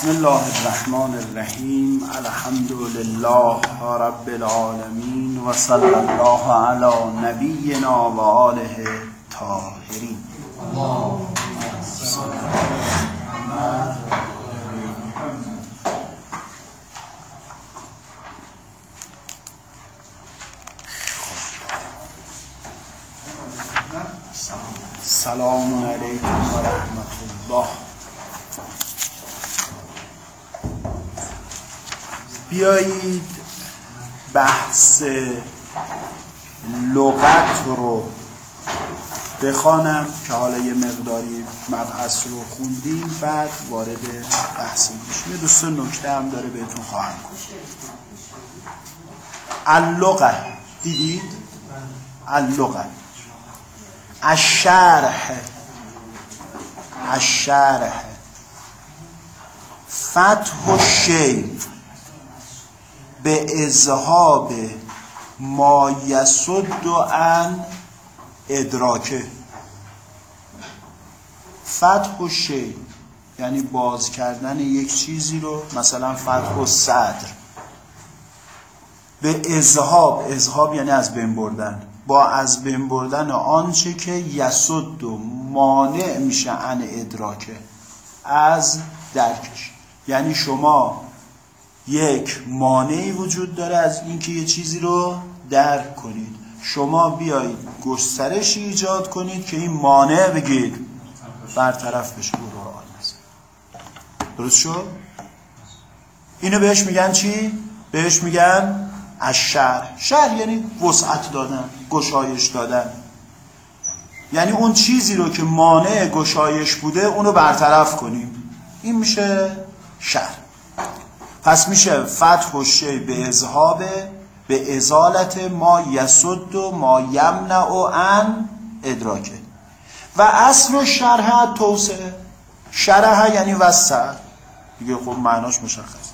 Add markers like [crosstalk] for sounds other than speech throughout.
بسم الله الرحمن الرحیم. الحمد لله رب العالمین و صلی الله علی نبینا و آله طاهرین. سلام علیکم و رحمت الله بیایید بحث لغت رو بخوانم که حالا یه مقداری مبحث رو خوندیم بعد وارد بحث میشیم. یه دوست نکته هم داره بهتون خواهم گفت. اللغه. دیدید؟ اللغه. الشرح. الشرح. فتح الشیء به اذهاب ما یسد عن ادراکه. فتح الشیء یعنی باز کردن یک چیزی رو مثلا فتح الصدر به اذهاب اذهاب یعنی از بین بردن. با از بین بردن آنچه که یسد و مانع میشه عن ادراکه. از درکش. یعنی شما یک مانعی وجود داره از اینکه یه چیزی رو درک کنید. شما بیایید گسترشی ایجاد کنید که این مانع بگید. برطرف بشه درست شد؟ اینو بهش میگن چی؟ بهش میگن از شهر شهر یعنی وسعت دادن گشایش دادن. یعنی اون چیزی رو که مانع گشایش بوده اونو برطرف کنیم. این میشه شهر پس میشه فتح و شی به اذهاب به ازالت ما یسد و ما یمنع و ان ادراکه و اصل و شرح توسعه. شرح یعنی وسع. دیگه خب معناش مشخص.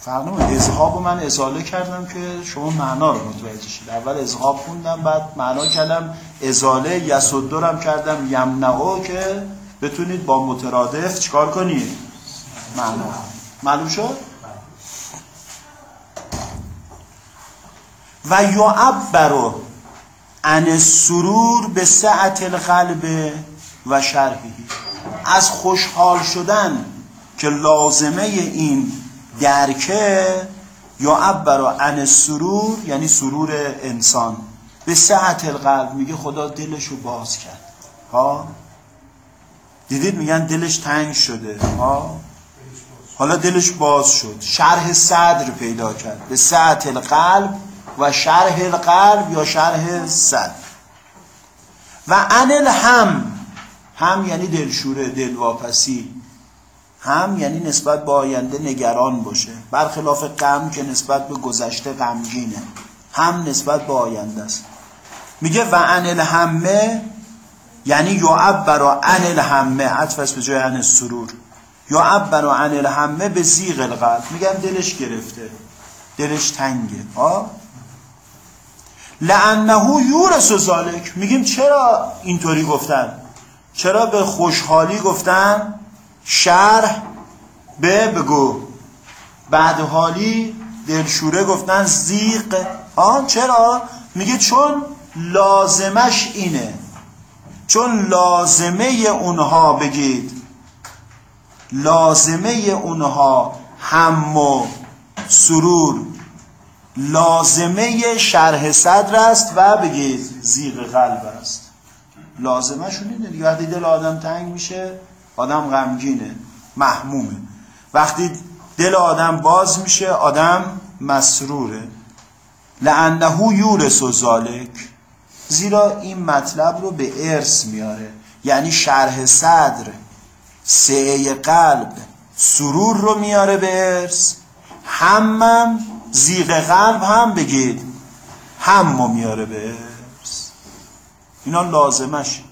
فرق نمید اذهاب من ازاله کردم که شما معنا رو متوجه شید. اول اذهاب خوندم بعد معنا کردم. ازاله یسدرم کردم. یمنعو که بتونید با مترادف چیکار کنید؟ معنا معلوم شد؟ و یعبر عن سرور به سعت القلب و شرحی از خوشحال شدن که لازمه این درکه یعبر عن سرور یعنی سرور انسان. به سعت القلب میگه خدا دلش رو باز کرد. ها؟ دیدید میگن دلش تنگ شده. ها؟ حالا دلش باز شد. شرح صدر پیدا کرد. به سعت القلب و شرح القلب یا شرح صدر. و انل هم هم یعنی دلشوره دلواپسی. هم یعنی نسبت به آینده نگران باشه. برخلاف غم که نسبت به گذشته غمگینه. هم نسبت به آینده است. میگه و انل همه یعنی یعبر عن الهمه. عطف به جای عن سرور یعبر عن الهمه به زیغ القلب. میگن دلش گرفته. دلش تنگه. ها لانه یورس و ذالک میگیم چرا اینطوری گفتن؟ چرا به خوشحالی گفتن؟ شرح به بگو. بعد حالی دلشوره گفتن زیق آن چرا؟ میگه چون لازمش اینه. چون لازمه اونها بگید. لازمه اونها هم و سرور. لازمه شرح صدر است و بگید زیغ قلب است. لازمه اینه دیگه. وقتی دل آدم تنگ میشه آدم غمگینه محمومه. وقتی دل آدم باز میشه آدم مسروره. لانه یورس و ذالک. زیرا این مطلب رو به ارث میاره. یعنی شرح صدر. سعه قلب سرور رو میاره به ارث همم زیغ قلب هم بگید. هم رو میاره به ارث اینا لازمش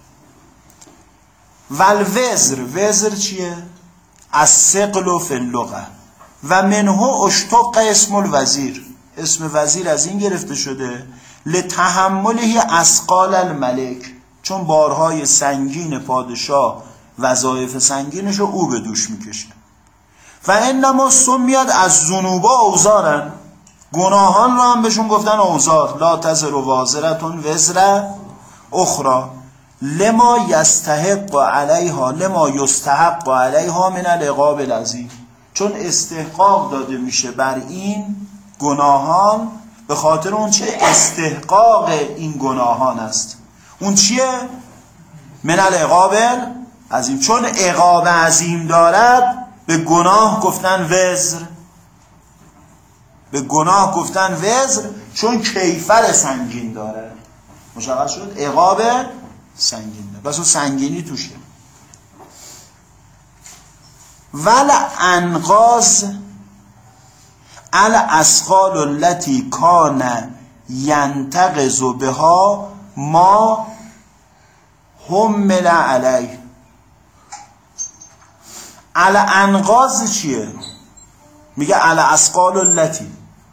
والوزر وزر چیه؟ از سقل و فلقه و منه اشتق اسم الوزیر. اسم وزیر از این گرفته شده. لتحمله اسقال الملک. چون بارهای سنگین پادشاه وظایف سنگینش رو او به دوش می‌کشه. و انما سمیاد از زنوبا اوزارن. گناهان رو هم بهشون گفتن اوزار. لا تزر و وازرتون وزر اخرى لما یستحق علیها لما یستحق علیها من العقاب العظیم. چون استحقاق داده میشه بر این گناهان به خاطر اون چه استحقاق این گناهان است. اون چیه؟ من العقاب عظیم چون عقاب عظیم دارد به گناه گفتن وزر. به گناه گفتن وزر چون کیفر سنگین داره مشخص شد عقاب سنگین داره بس اون سنگینی توشه. ول انقاز ال اسخال التي کان ینتقض بها ما همل علیه. ال انقاز چیه؟ میگه ال اسقال التي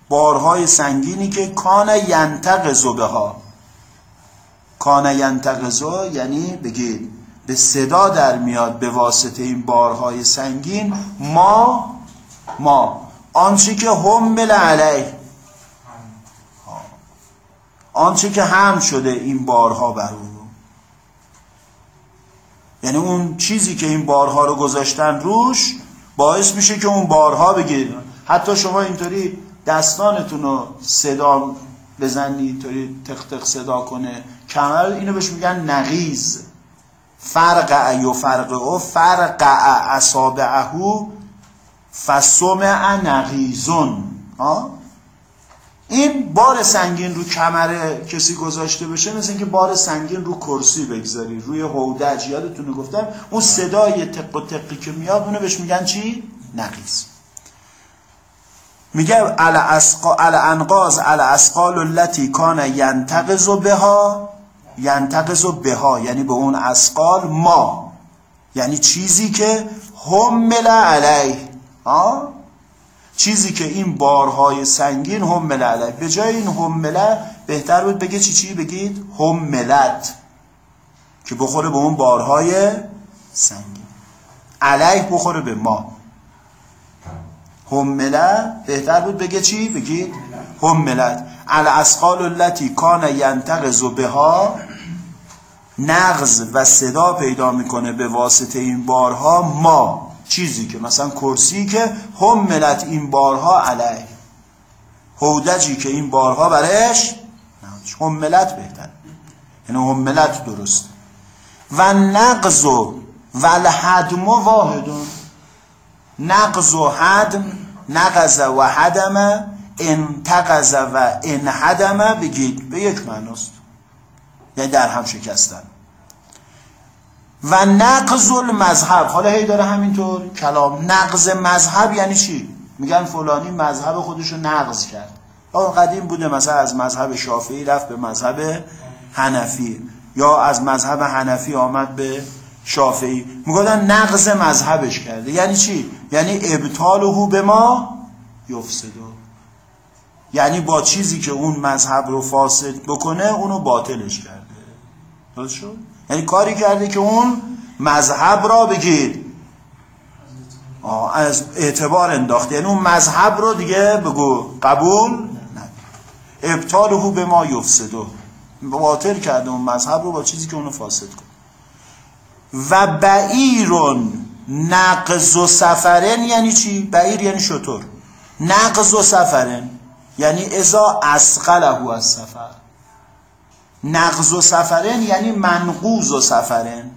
بارهای سنگینی که کان ینتقض بها کان ینتقض یعنی بگید به صدا در میاد به واسطه این بارهای سنگین ما ما. آنچه که همل علیه. آنچه که هم شده این بارها بر یعنی اون چیزی که این بارها رو گذاشتن روش باعث میشه که اون بارها بگیرید. حتی شما اینطوری دستانتون رو صدا بزنی اینطوری تق تق صدا کنه. کمر اینو بهش میگن نقیز فرق ایو فرق او فرق اصابعهو فسمع نقیزون این بار سنگین رو کمر کسی گذاشته بشه مثل اینکه بار سنگین رو کرسی بگذاری روی هودج. یادتونه گفتم؟ اون صدای تق و تقی که میاد اونو بهش میگن چی؟ نقیز میگه ال انقاز ال اسقال التي کان ینتقض بها ینتقض بها. یعنی به اون اسقال ما. یعنی چیزی که همل علیه. چیزی که این بارهای سنگین علیه به جای این همله بهتر بود بگه چی چی؟ بگید هملت که بخوره به اون بارهای سنگین. علیه بخوره به ما. همله بهتر بود بگه چی؟ بگید هملت الاسقال التي کان ینتقض بها نغز و صدا پیدا می‌کنه به واسطه این بارها ما. چیزی که مثلا کرسی که هم ملت این بارها علیه. هودجی که این بارها برش هم ملت بهتر یعنی هم ملت درست. و نقض و الحدم واحدون. نقض و حدم نقض و حدم انتقض و انحدم بگید به یک معناست. یعنی در هم شکستن. و نقض المذهب. حالا هی داره همینطور کلام. نقض مذهب یعنی چی؟ میگن فلانی مذهب خودشو نقض کرد. آن قدیم بوده مثلا از مذهب شافعی رفت به مذهب حنفی. یا از مذهب حنفی آمد به شافعی. میگن نقض مذهبش کرده. یعنی چی؟ یعنی ابطال به ما یفسدو. یعنی با چیزی که اون مذهب رو فاسد بکنه اونو باطلش کرده. درست شد؟ یعنی کاری کرده که اون مذهب را بگید از اعتبار انداخته. یعنی اون مذهب رو دیگه بگو. قبول؟ ابطال او به ما یفسدو باطل کرده اون مذهب رو با چیزی که اونو فاسد کن. و بعیرون. نقض و سفرن یعنی چی؟ بعیر یعنی شطور. نقض و سفرن. یعنی ازا اسقله از سفر. نقض و سفرن یعنی منقوز و سفرن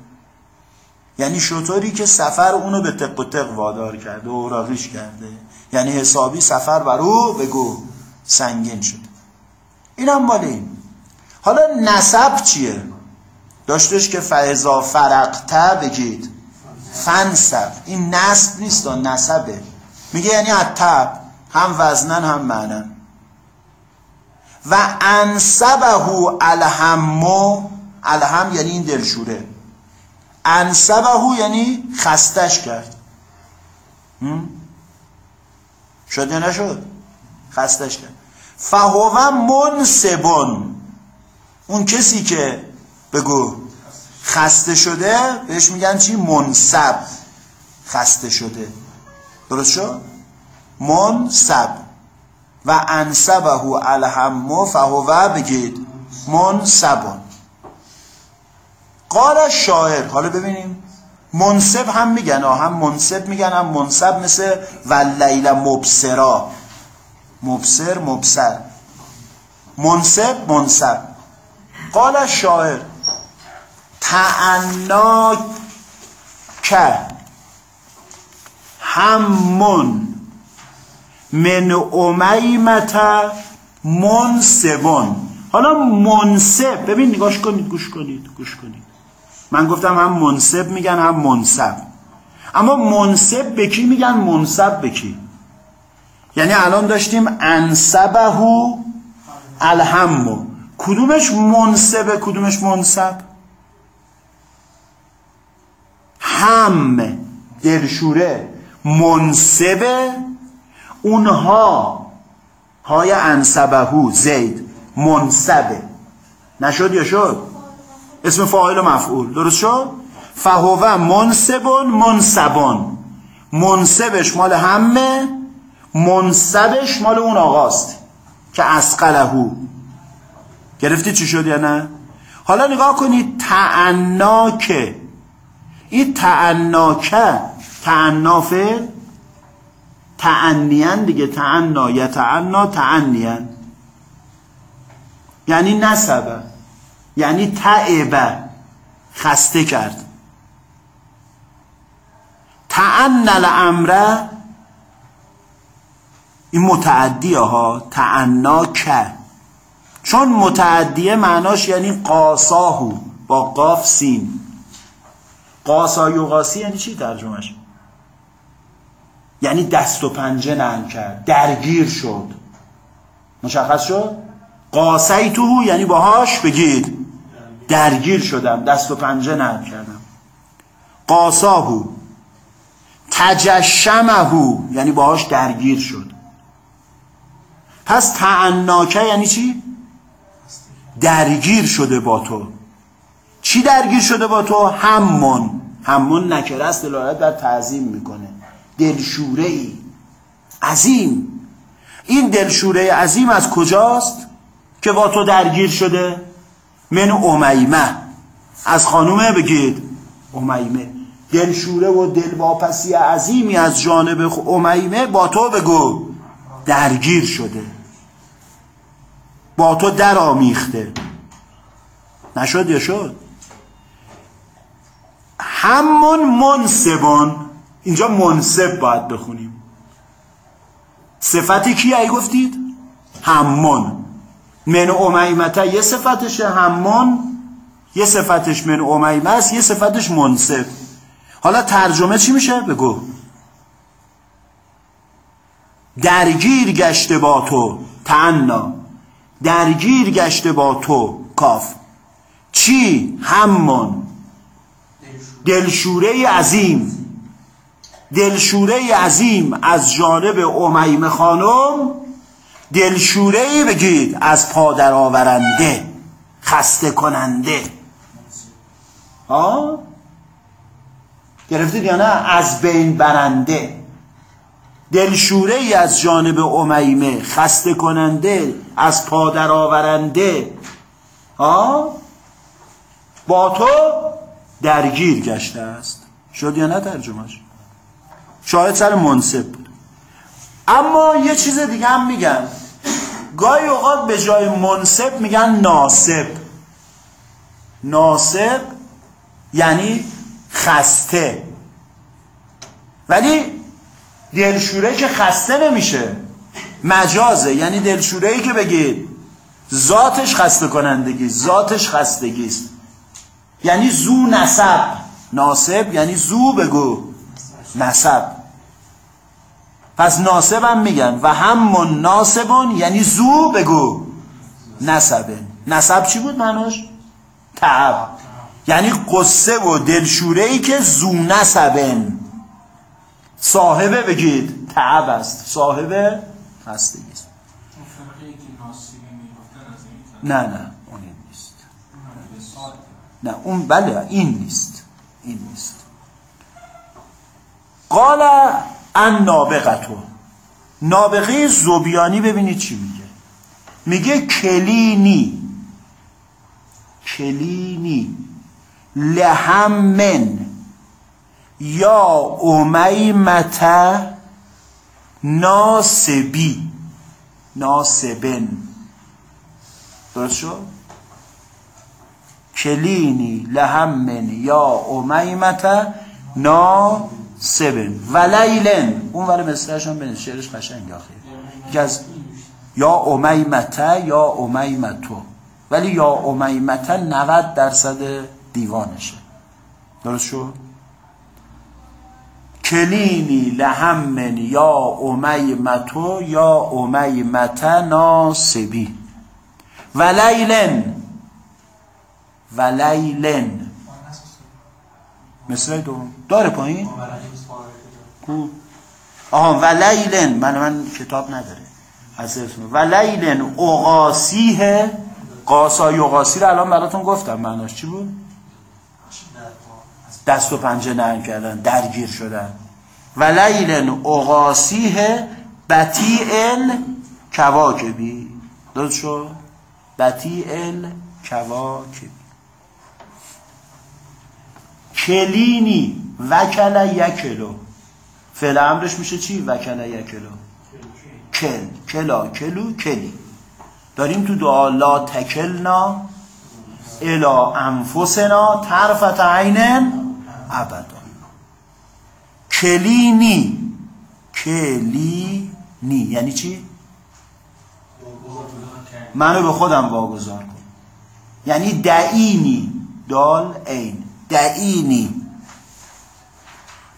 یعنی شطوری که سفر اونو به تق و تق وادار کرده و اوراقیش کرده. یعنی حسابی سفر بر او بگو سنگین شد. این هم مال حالا نسب چیه؟ داشتش که فعضا فرقته بگید. فنسب این نسب نیست نسبه. میگه یعنی اتب. هم وزنن هم معنن. و انصبه الهمو الهم یعنی این دلشوره. انصبه یعنی خستش کرد. شد یا نشد؟ خستش کرد. فهو منصبون. اون کسی که بگو خسته شده بهش میگن چی؟ منصب. خسته شده. درست شد؟ منصب. و انصبه الهم فهو بگید منصبون قال شاعر حالا ببینیم. منصب هم میگن هم منصب میگن هم منصب مثل ولیل مبصرا. مبصر مبصر. منصب منصب قال شاعر تعنا که. همون. من امیمت منصبون. حالا منصب ببین نگاش کنید گوش کنید گوش کنید. من گفتم هم منصب میگن هم منصب. اما منصب به کی میگن؟ منصب به کی؟ یعنی الان داشتیم انصبهو الهمو کدومش منصبه کدومش منصب؟ هم دلشوره. منصبه اونها های انصبهو زید منصبه نشد یا شد؟ اسم فاعل و مفعول. درست شد؟ فهوه منصبون منصبون منصبش مال همه منصبش مال اون آقاست که اسقلهو. گرفتی چی شد یا نه؟ حالا نگاه کنید تعناکه. این تعناکه تعنافه تعنیان دیگه تعنا یا تعنا تعنیان. یعنی نسبه یعنی تعبه خسته کرد. تعن الامره این متعدیه ها تعنا که چون متعدیه معناش یعنی قاساهو با قاف سین. قاسا یعنی چی ترجمهش؟ یعنی دست و پنجه نرم کرد. درگیر شد. مشخص شد؟ قاسیتو یعنی باهاش؟ بگید. درگیر شدم. دست و پنجه نرم کردم. قاساهو. تجشمهو یعنی باهاش درگیر شد. پس تعناکه یعنی چی؟ درگیر شده با تو. چی درگیر شده با تو؟ همون. همون نکره است دلالت در تعظیم می‌کنه. دلشوره ای. عظیم. این دلشوره عظیم از کجاست؟ که با تو درگیر شده؟ من امیمه. از خانومه بگید. امیمه. دلشوره و دلواپسی عظیمی از جانب امیمه با تو بگو. درگیر شده. با تو در آمیخته. نشد یا شد؟ همون منصبان اینجا منصب باید بخونیم. صفتی کی ای گفتید؟ همون من امیمته یه صفتشه همون یه صفتش من امیمه است یه صفتش منصب. حالا ترجمه چی میشه؟ بگو. درگیر گشته با تو تعنا درگیر گشته با تو کاف. چی؟ همون دلشوره عظیم. دلشوره عظیم از جانب امیمه خانم دلشوره بگید از پادر آورنده خسته کننده. ها گرفتید یا نه؟ از بین برنده. دلشوره ای از جانب امیمه خسته کننده از پادر آورنده. ها با تو درگیر گشته است. شد یا نه ترجمهش؟ شاید سر منصب بود. اما یه چیز دیگه هم میگن گاهی اوقات به جای منصب میگن ناسب. ناسب یعنی خسته. ولی دلشوره که خسته نمیشه. مجازه. یعنی دلشوره ای که بگید ذاتش خسته کنندگی ذاتش خستگی است یعنی زو نسب. ناسب یعنی زو بگو. نسب. پس ناسبم میگن و هم ناسبون یعنی زو بگو. نسبه. نسب چی بود معناش؟ تعب. یعنی قصه و دلشوره ای که زو نسبن. صاحبه بگید تعب است. صاحبه خستگی است. نه نه اون نیست. نه اون بله این نیست. این نیست. قال ان نابغتو. نابغه زبیانی ببینید چی میگه. میگه کلینی. کلینی. لهمن یا امیمت ناسبی. ناسبن. درست شد؟ کلینی لهمن یا امیمت ناسبن و لیلن اون ور مصرش هم بنید شعرش قشنگ آخه. از یا امیمت یا امیمتو. ولی یا امیمت 90 درصد دیوانشه. درست شد؟ کلینی لهمن یا امیمتو یا امیمت ناسبی. و لیلن و لیلن مثل دوم. داره پایین؟ کو. آها و لیلن من من کتاب نداره. از و لیلن اقاسیه قاسای اقاسی رو الان براتون گفتم. معناش چی بود؟ دست و پنجه نرم کردن درگیر شدن. و لیلن اقاسیه بطیع کواکبی. درست شد؟ بطیع کواکبی. کلینی وکل یکلو. فعل امرش میشه چی؟ وکل یکلو. کل. کلا. کلو. کلی. داریم تو دعا لا تکلنا الا انفسنا طرفت عین ابدا. کلینی کلینی یعنی چی؟ منو به خودم واگذار کن. یعنی دعینی دال عین. دعینی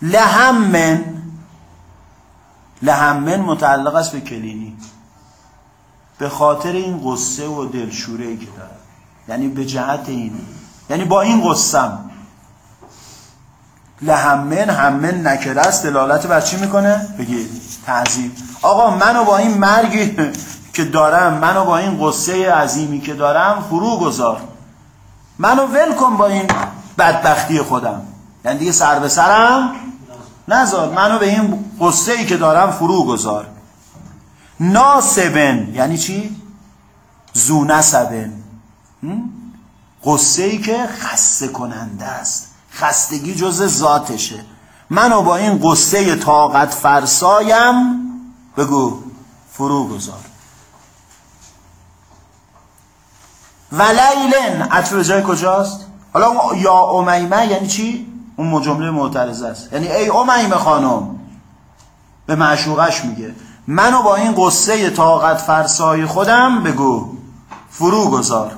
لهمن لهمن متعلق است به کلینی. به خاطر این قصه و دلشوره ای که داره یعنی به جهت این. یعنی با این قصم لهمن همن نکره است دلالت بر چی می‌کنه؟ بگید تعظیم. آقا منو با این مرگی که دارم منو با این قصه عظیمی که دارم فرو گذار. منو ول کن با این بدبختی خودم. یعنی دیگه سر به سرم نذار منو به این قصه ای که دارم فرو گذار ناسبن یعنی چی؟ زو نسبن قصه ای که خسته کننده است خستگی جز ذاتشه منو با این قصه طاقت فرسایم بگو فرو گذار و لیلن عطف جای کجاست؟ حالا یا امیمه یعنی چی؟ اون جمله معترضه است. یعنی ای امیمه خانم به معشوقش میگه. منو با این قصه طاقت فرسای خودم بگو. فرو گذار.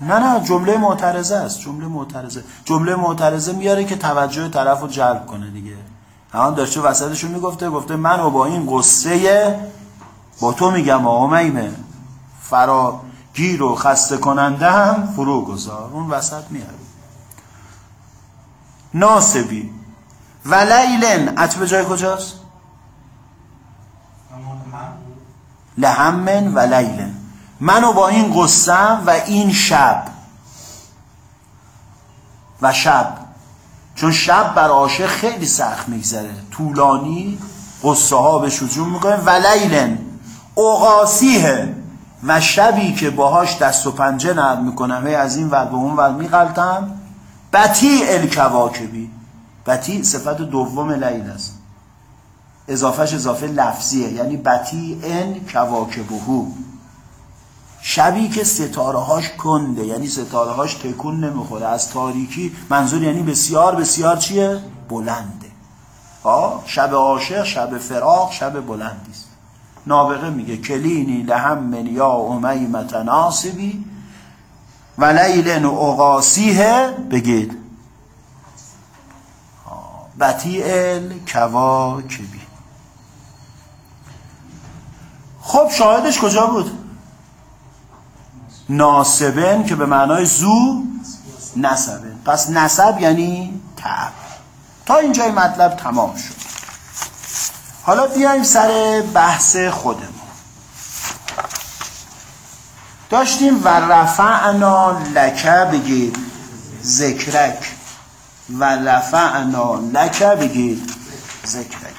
نه نه جمله معترضه است. جمله معترضه. جمله معترضه میاره که توجه طرف رو جلب کنه دیگه. همان داشته وسطشون می‌گفته گفته منو با این قصه با تو میگم آمیمه فرا گیر و خسته کننده هم فرو گذار. اون وسط میاره ناسبی. و لیلن عطب جای کجاست؟ لهمن و لیلن. منو با این قصم و این شب. و شب. چون شب بر عاشق خیلی سخت میگذره. طولانی قصه ها به شجون می‌کنه. و لیلن اقاسیه و شبی که باهاش دست و پنجه نرم می‌کنم. هی از این ور به اون ور میقلتم بطی الکواکبی. بطی صفت دوم لیل است. اضافهش اضافه لفظیه یعنی بطی ان کواکبهو شبی که ستاره هاش کنده یعنی ستاره هاش تکون نمی‌خوره. از تاریکی منظور یعنی بسیار بسیار چیه؟ بلنده. ها شب عاشق شب فراق شب بلندی است. نابغه میگه. کلینی لهم یا امیمت ناصبی و لیلن و اقاسیه بگید بطیع کواکبی خب شاهدش کجا بود؟ ناسبن که به معنای زو نسبن پس نسب یعنی تب. تا اینجای مطلب تمام شد. حالا بیایم سر بحث خودمون. داشتیم و رفعنا لکه بگید. ذکرک و رفعنا لکه بگید. ذکرک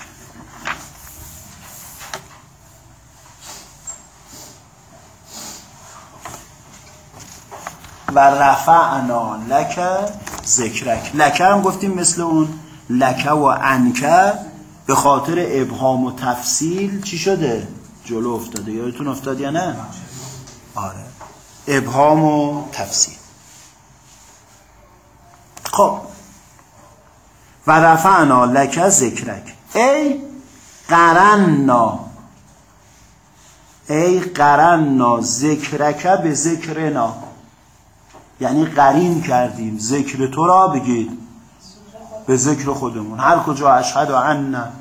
و رفعنا لکه ذکرک لکه هم گفتیم مثل اون. لکه و انکه به خاطر ابهام و تفصیل چی شده؟ جلو افتاده. یادتون افتاد یا نه؟ آره. ابهام و تفصیل. خب. و رفعنا لکه ذکرک. ای قرنا ای قرنا ذکرک به ذکرنا. یعنی قرین کردیم. ذکر تو را بگید. به ذکر خودمون. هر کجا اشهد ان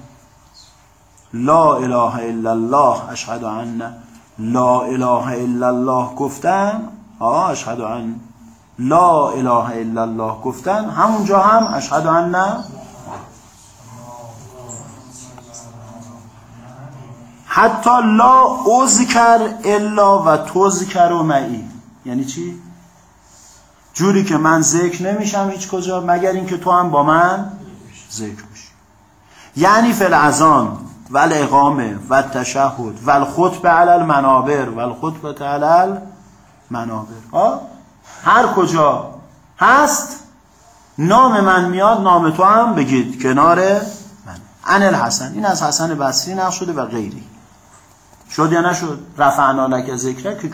لا اله الا الله اشهد ان لا اله الا الله گفتن آه اشهد ان لا اله الا الله گفتن همونجا هم اشهد ان حتی لا اذکر الا و تذکر و معی یعنی چی؟ جوری که من ذکر نمیشم هیچ کجا مگر اینکه تو هم با من ذکر میشی یعنی فی الازان و الاقامه و تشهد و الخطبه علی المنابر. و الخطبه علی المنابر هر کجا هست نام من میاد نام تو هم بگید کنار من. ان الحسن این از حسن بصری نقل شده و غیری شد یا نشد؟ رفعنا لک ذکره که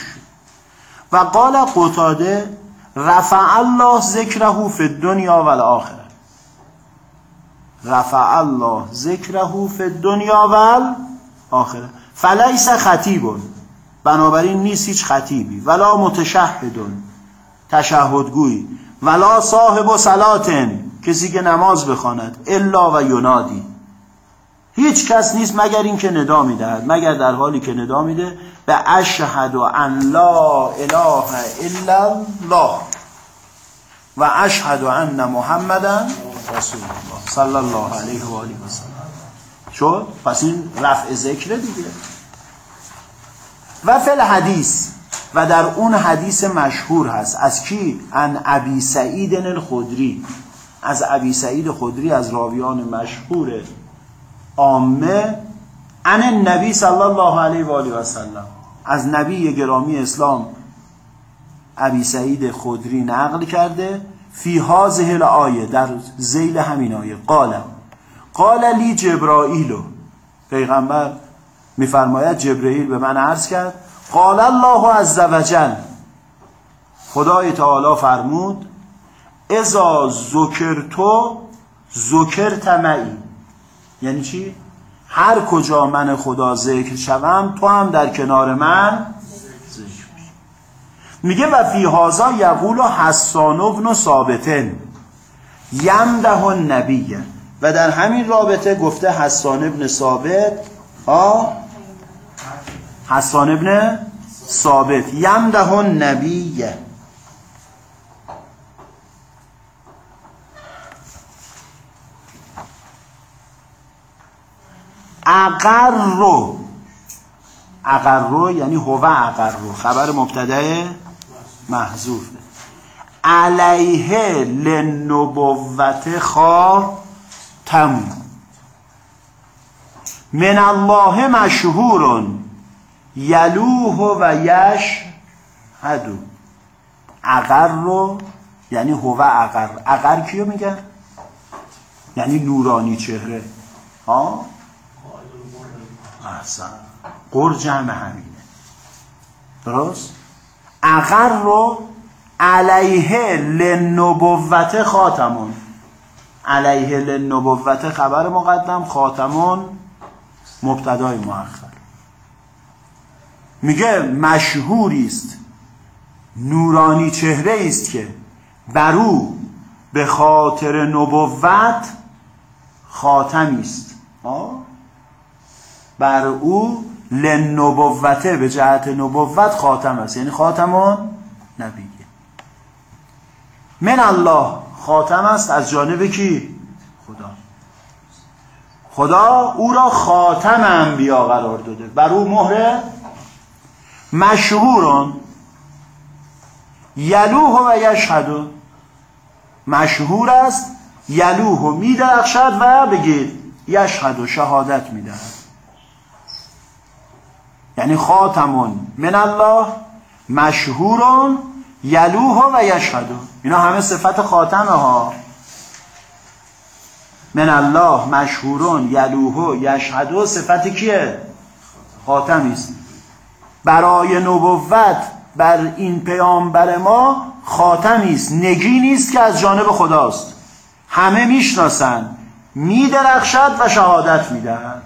و قال قتاده رفع الله ذکره فی الدنیا و الاخره. رفع الله ذکره فی الدنیا و الاخره فلیس خطیب. بنابراین نیست هیچ خطیبی. ولا متشهد. تشهدگوی ولا صاحب صلاتن. کسی که نماز بخواند. الا و ینادی. هیچ کس نیست مگر اینکه ندا می‌دهد. مگر در حالی که ندا میده. به اشهد ان لا اله الا الله. و اشهد ان محمدا رسول الله صلی الله علیه و آله و سلم. شد؟ پس این رفع ذکر دیگه. و فل حدیث و در اون حدیث مشهور هست. از کی؟ ان ابی سعید الخدری. از ابی سعید خدری از راویان مشهور عامه ان نبی صلی الله علیه و آله و سلم. از نبی گرامی اسلام. ابی سعید خدری نقل کرده فی هازه آیه در زیل همین آیه. قال قال لی جبرائیل. پیغمبر میفرماید جبرئیل به من عرض کرد قال الله عز وجل. خدای تعالی فرمود ازا تو ذکر تمعی یعنی چی؟ هر کجا من خدا ذکر شوم تو هم در کنار من میگه و فی هازا یقول حسان ابن ثابتن یمده النبی. و در همین رابطه گفته حسان ابن ثابت ها حسان ابن ثابت. یمده النبی. اقر. رو اقر رو یعنی هو اقر. رو خبر مبتدای محذوف علیه لنبوت خاتم من الله مشهور یلوه و یش هدو اقر رو یعنی هو اقر. اقر کیو میگن؟ یعنی نورانی چهره. ها؟ احسن. قرجم همینه. درست؟ اقر رو علیه لنبوت خاتمون. علیه لنبوت خبر مقدم خاتمون مبتدای مؤخر. میگه مشهوری است نورانی چهره است که بر او به خاطر نبوت خاتمی است. بر او لنبوته به جهت نبوت خاتم است. یعنی خاتمون نبیه من الله خاتم است از جانب کی؟ خدا. خدا او را خاتم انبیا قرار داده. بر او مهره مشهورون. یلوه و یشهدو مشهور است. یلوه و میدرخشد و بگید یشهد و شهادت می‌دهد. یعنی خاتمون. من الله مشهورون یلوه و یشهدو اینا همه صفت خاتمه ها من الله مشهورون یلوه یشهدو صفت کیه؟ خاتمی است. برای نبوت بر این پیامبر ما خاتمی است. نگی است که از جانب خداست. همه می‌شناسند میدرخشد و شهادت می‌دهد.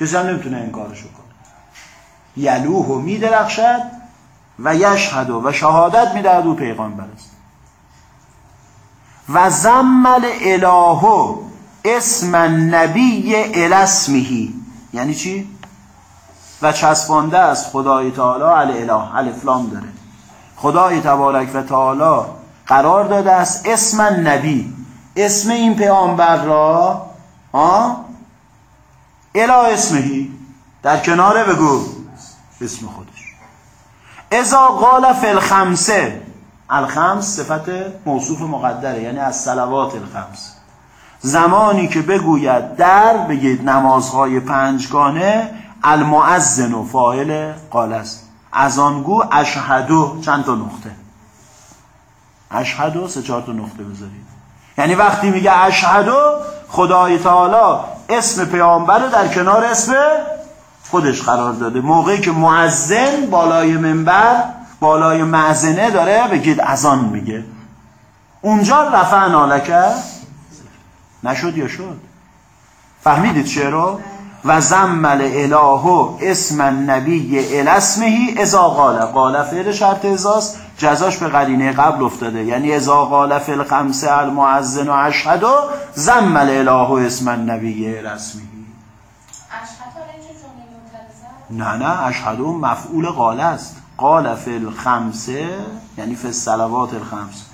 کسی هم نمی‌تونه این کارشو کنه. یلوه و میدرخشد و یشهد و شهادت می‌دهد او پیغامبر است. و زمل الهو اسم نبی الاسمهی یعنی چی؟ و چسبانده است خدای تعالی علی اله الفلام داره. خدای تبارک و تعالی قرار داده است اسم نبی اسم این پیامبر را آ الا اسمهی. در کناره بگو. اسم خودش. ازا قال فی الخمسه الخمس صفت موصوف مقدره یعنی از صلوات الخمس. زمانی که بگوید در بگید نمازهای پنجگانه المعزن و فاعل قال است. از آنگو اشهدو چند تا نقطه؟ اشهدو سه چهار تا نقطه بذارید. یعنی وقتی میگه اشهدو خدای تعالی اسم پیامبر در کنار اسم خودش قرار داده. موقعی که معزن بالای منبر بالای معزنه داره بگید ازان میگه. اونجا رفع نالکه نشد یا شد؟ فهمیدید چه رو؟ و زمل الهو اسم النبی الاسمهی ازا قال. قال فعل شرط ازاست جزاش به قرینه قبل افتاده. یعنی ازا قال فی الخمسه المعزن و اشهد و زمل الهو اسم النبی الاسمهی نه نه اشهدو مفعول قال است. قال فی الخمسه یعنی فی الصلوات الخمس.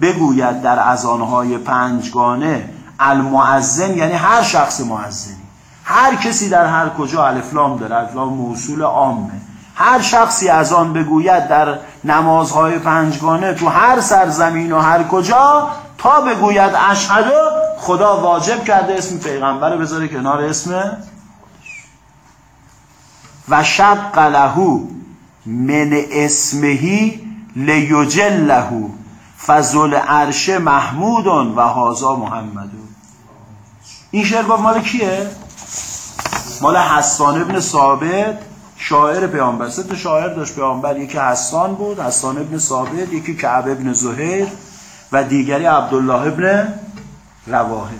بگوید در ازانهای پنجگانه المعزن یعنی هر شخص معزنی هر کسی در هر کجا الفلام داره الفلام موصول عامه. هر شخصی از آن بگوید در نمازهای پنجگانه تو هر سرزمین و هر کجا تا بگوید اشهد خدا واجب کرده اسم پیغمبر بذاره کنار اسم و شق له من اسمهی لیجله فضل عرش محمودون و هازا محمدون این شعر گفت مال کیه؟ مال حسان ابن ثابت شاعر پیامبر. سه تا شاعر داشت پیامبر یکی حسان بود حسان ابن ثابت یکی کعب ابن زهیر و دیگری عبدالله ابن رواحه.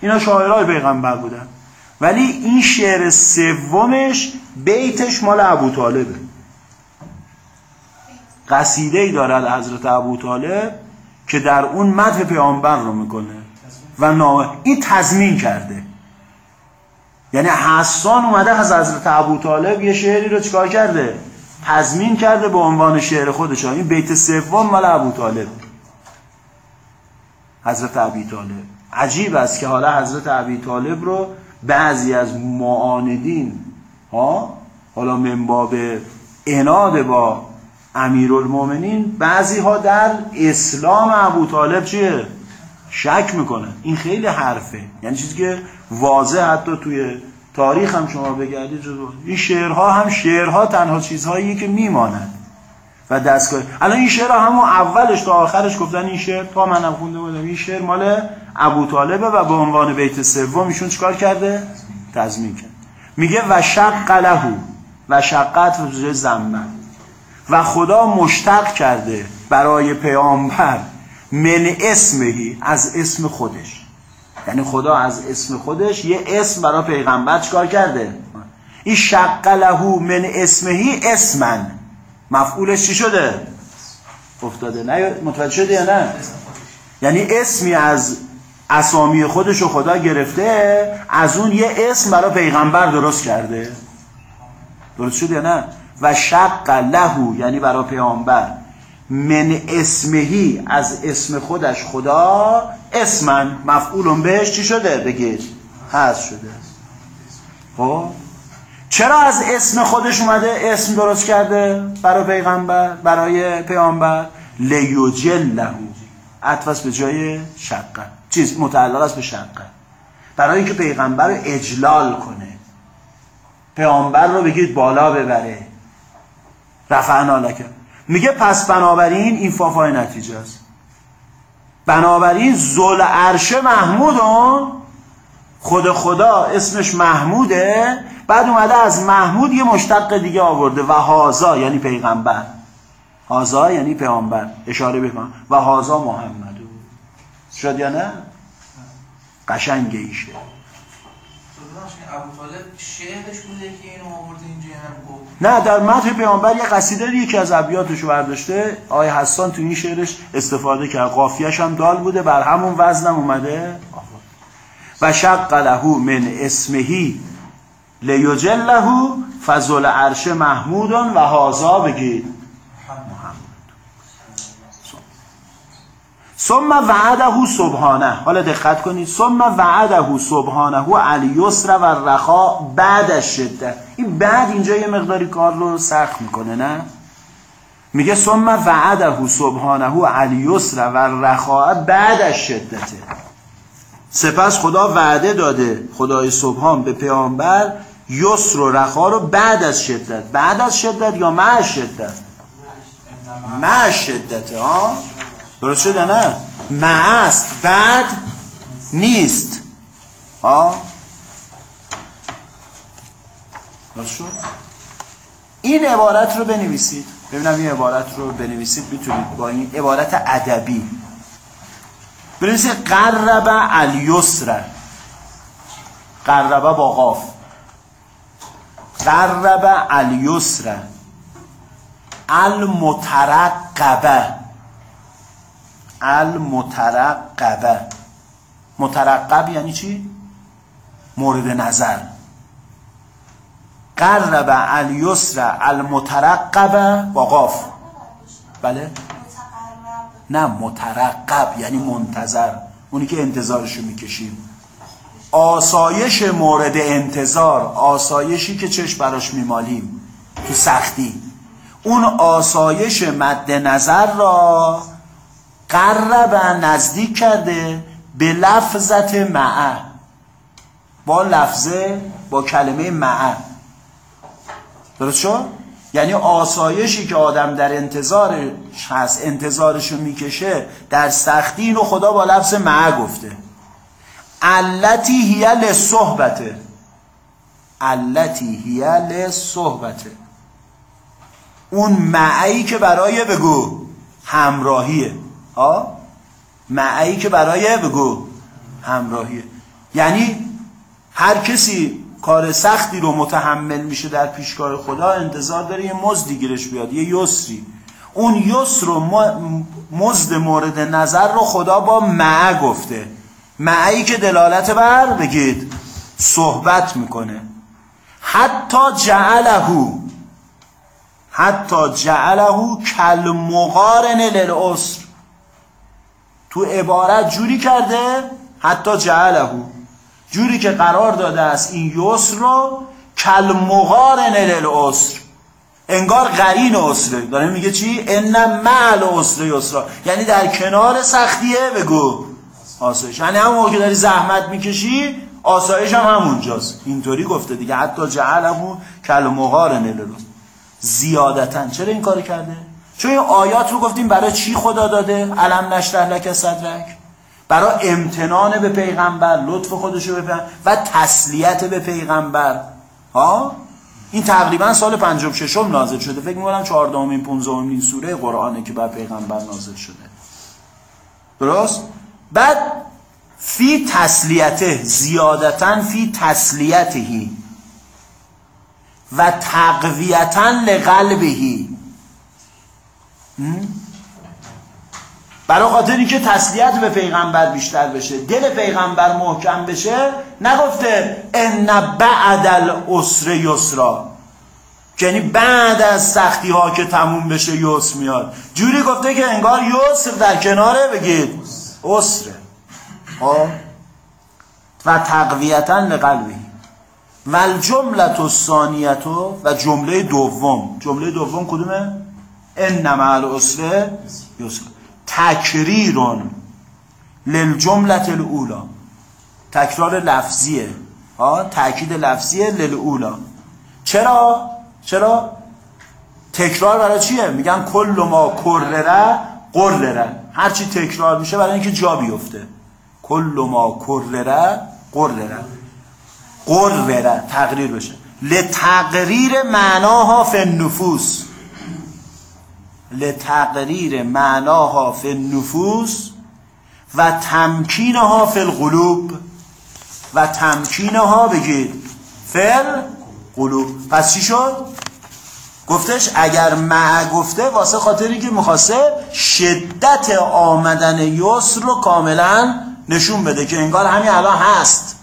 اینا شاعرای پیغمبر بودن. ولی این شعر سومش بیتش مال ابو طالبه. قصیده ای دارد حضرت ابو طالب که در اون مدح پیامبر رو می‌کنه و نامه این تضمین کرده. یعنی حسان اومده از حضرت ابو طالب یه شعری رو چکار کرده؟ تضمین کرده به عنوان شعر خودش. این بیت سوم مال ابو طالب. حضرت ابی طالب. عجیب است که حالا حضرت ابی طالب رو بعضی از معاندین ها؟ حالا منباب اناد با امیرالمومنین بعضی ها در اسلام ابو طالب چیه؟ شک می‌کنه این خیلی حرفه. یعنی چیزی که واضح حتی توی تاریخ هم شما بگردید این. شعرها هم شعرها تنها چیزهایی که میماند و دستگاه. الان این شعر همون اولش تا آخرش گفتن این شعر تا منم خونده بودم این شعر مال ابو طالبه و به عنوان بیت سوم ایشون چیکار کرده؟ تضمین کرد. میگه و شق لهو و شقت و زمن و خدا مشتق کرده برای پیامبر من اسمهی از اسم خودش. یعنی خدا از اسم خودش یه اسم برای پیغمبر چکار کرده؟ این شق لهو من اسمهی اسمن. مفعولش چی شده؟ افتاده. نه متوجه شده یا نه؟ یعنی اسمی از اسامی خودش رو خدا گرفته از اون یه اسم برای پیغمبر درست کرده. درست شده یا نه؟ و شق لهو یعنی برای پیامبر. من اسمهی از اسم خودش خدا اسمن. مفعولون بهش چی شده؟ بگید هست شده. خب؟ چرا از اسم خودش اومده؟ اسم درست کرده برای پیغمبر برای پیامبر. لیوجل لهو عطف به جای شقه. چیز متعلق است به شقه. برای اینکه پیغمبر رو اجلال کنه. پیامبر رو بگید بالا ببره. رفعنا لکه میگه پس بنابراین این فافای نتیجه است. بنابراین زل عرش محمودون خود خدا اسمش محموده بعد اومده از محمود یه مشتق دیگه آورده و هازا یعنی پیغمبر. هازا یعنی پیغمبر اشاره بکن. و هازا محمد. شد یا نه؟ قشنگ ایشه. نه در متن پیامبر یه قصیده یکی از ابیاتش برداشته. آیه حسان تو این شعرش استفاده کرد. قافیه‌اش هم دال بوده بر همون وزنم اومده. و شق له من اسمهی له فضل عرش محمودون و هازا بگید ثم وعده سبحانه. حالا دقت کنید. ثم وعده سبحانه الیسر و رخا بعد شده این بعد اینجا یه مقداری کار رو سخت می‌کنه نه؟ میگه ثم وعده سبحانه الیسر و رخا بعد شدته. سپس خدا وعده داده خدای سبحان به پیامبر یسر و رخا رو بعد از شدت. بعد از شدت یا مع شدت؟ مع شدت ها درست شده نه؟ معست بعد نیست. ها درست شد؟ این عبارت رو بنویسید. ببینم این عبارت رو بنویسید می‌تونید با این عبارت ادبی. بنویسید قرب الیسر. قرب با قاف. قرب الیسر. المترقبه المترقبه مترقب یعنی چی؟ مورد نظر. قرب الیسر المترقبه با قاف. بله؟ نه مترقب یعنی منتظر. اونی که انتظارشو می‌کشیم. آسایش مورد انتظار آسایشی که چشم براش میمالیم. تو سختی. اون آسایش مد نظر را قرب نزدیک کرده به لفظت معه با لفظه با کلمه معه درست شد؟ یعنی آسایشی که آدم در انتظارش هست انتظارشو می‌کشه در سختی اینو خدا با لفظ معه گفته. علتی هیه لصحبته. علتی هیه لصحبته. اون معهی که برای بگو همراهیه. ها؟ مععی که برای بگو همراهیه. یعنی هر کسی کار سختی رو متحمل میشه در پیشکار خدا انتظار داره یه مزدی گیرش بیاد یه یسری. اون یسر و مزد مورد نظر رو خدا با مع گفته. معی که دلالت بر بگید صحبت می‌کنه. حتی جعلهو حتی جعلهو کل مقارن للعسر. تو عبارت جوری کرده حتی جعلهو. جوری که قرار داده است این یسر رو کل مقارن للعسر انگار قرین اسره داره میگه چی؟ ان معل اسر یسرا. یعنی در کنار سختیه بگو. آسایش. یعنی همون که داری زحمت می‌کشی آسایش هم همونجاست. اینطوری گفته دیگه. حتی جعلهو کل مقارن للعسر زیادتا. چرا این کار کرده؟ چون این آیات رو گفتیم برای چی خدا داده؟ علم نشرح لک صدرک. برای امتنان به پیغمبر لطف خودشو به و تسلیت به پیغمبر. ها؟ این تقریبا سال 56 نازل شده. فکر می‌کنم 14 امین 15 امین سوره قرآنه که بر پیغمبر نازل شده. درست؟ بعد فی تسلیته زیادتا فی تسلیتهی و تقویتا لقلبهی برای خاطر اینکه تسلیت به پیغمبر بیشتر بشه دل پیغمبر محکم بشه نگفته ان بعد الاسر یسرا یعنی بعد از سختی ها که تموم بشه یسر میاد. جوری گفته که انگار یسر در کناره بگید اسره خب؟ و تقویتا لقلبی و الجملت و جمله دوم. جمله دوم کدومه؟ ان مع العسر یسرا. تکریرون للجملت الاولا تکرار لفظیه. ها لفظیه للاولا چرا؟ چرا؟ تکرار برای چیه؟ میگن کل ما کرره قرره. هرچی تکرار میشه برای اینکه جا بیفته. کل ما کرره قرره. قرره تقریر بشه. لتقریر معناها فی النفوس. لتقریر معناها فی النفوس و تمکینها فی القلوب و تمکینها بگید فل قلوب پس چی شد؟ گفتش اگر مع گفته واسه خاطری که می‌خواسته شدت آمدن یسر رو کاملا نشون بده که انگار همین الان هست